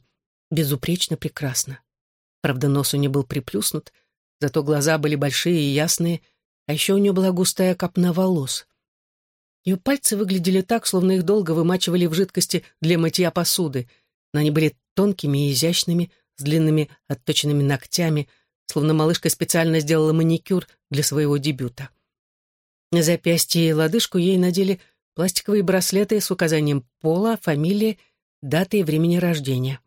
безупречно прекрасна. Правда, нос у нее был приплюснут, зато глаза были большие и ясные, а еще у нее была густая копна волос. Ее пальцы выглядели так, словно их долго вымачивали в жидкости для мытья посуды, но они были тонкими и изящными, с длинными отточенными ногтями, словно малышка специально сделала маникюр для своего дебюта. На запястье и лодыжку ей надели пластиковые браслеты с указанием пола, фамилии, даты и времени рождения.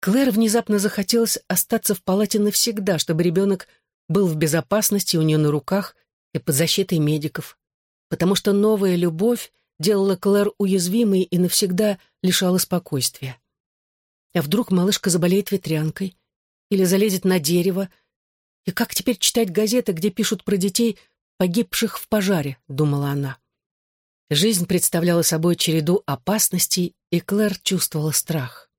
Клэр внезапно захотелось остаться в палате навсегда, чтобы ребенок был в безопасности у нее на руках и под защитой медиков, потому что новая любовь делала Клэр уязвимой и навсегда лишала спокойствия. А вдруг малышка заболеет ветрянкой или залезет на дерево, и как теперь читать газеты, где пишут про детей, погибших в пожаре, думала она. Жизнь представляла собой череду опасностей, и Клэр чувствовала страх.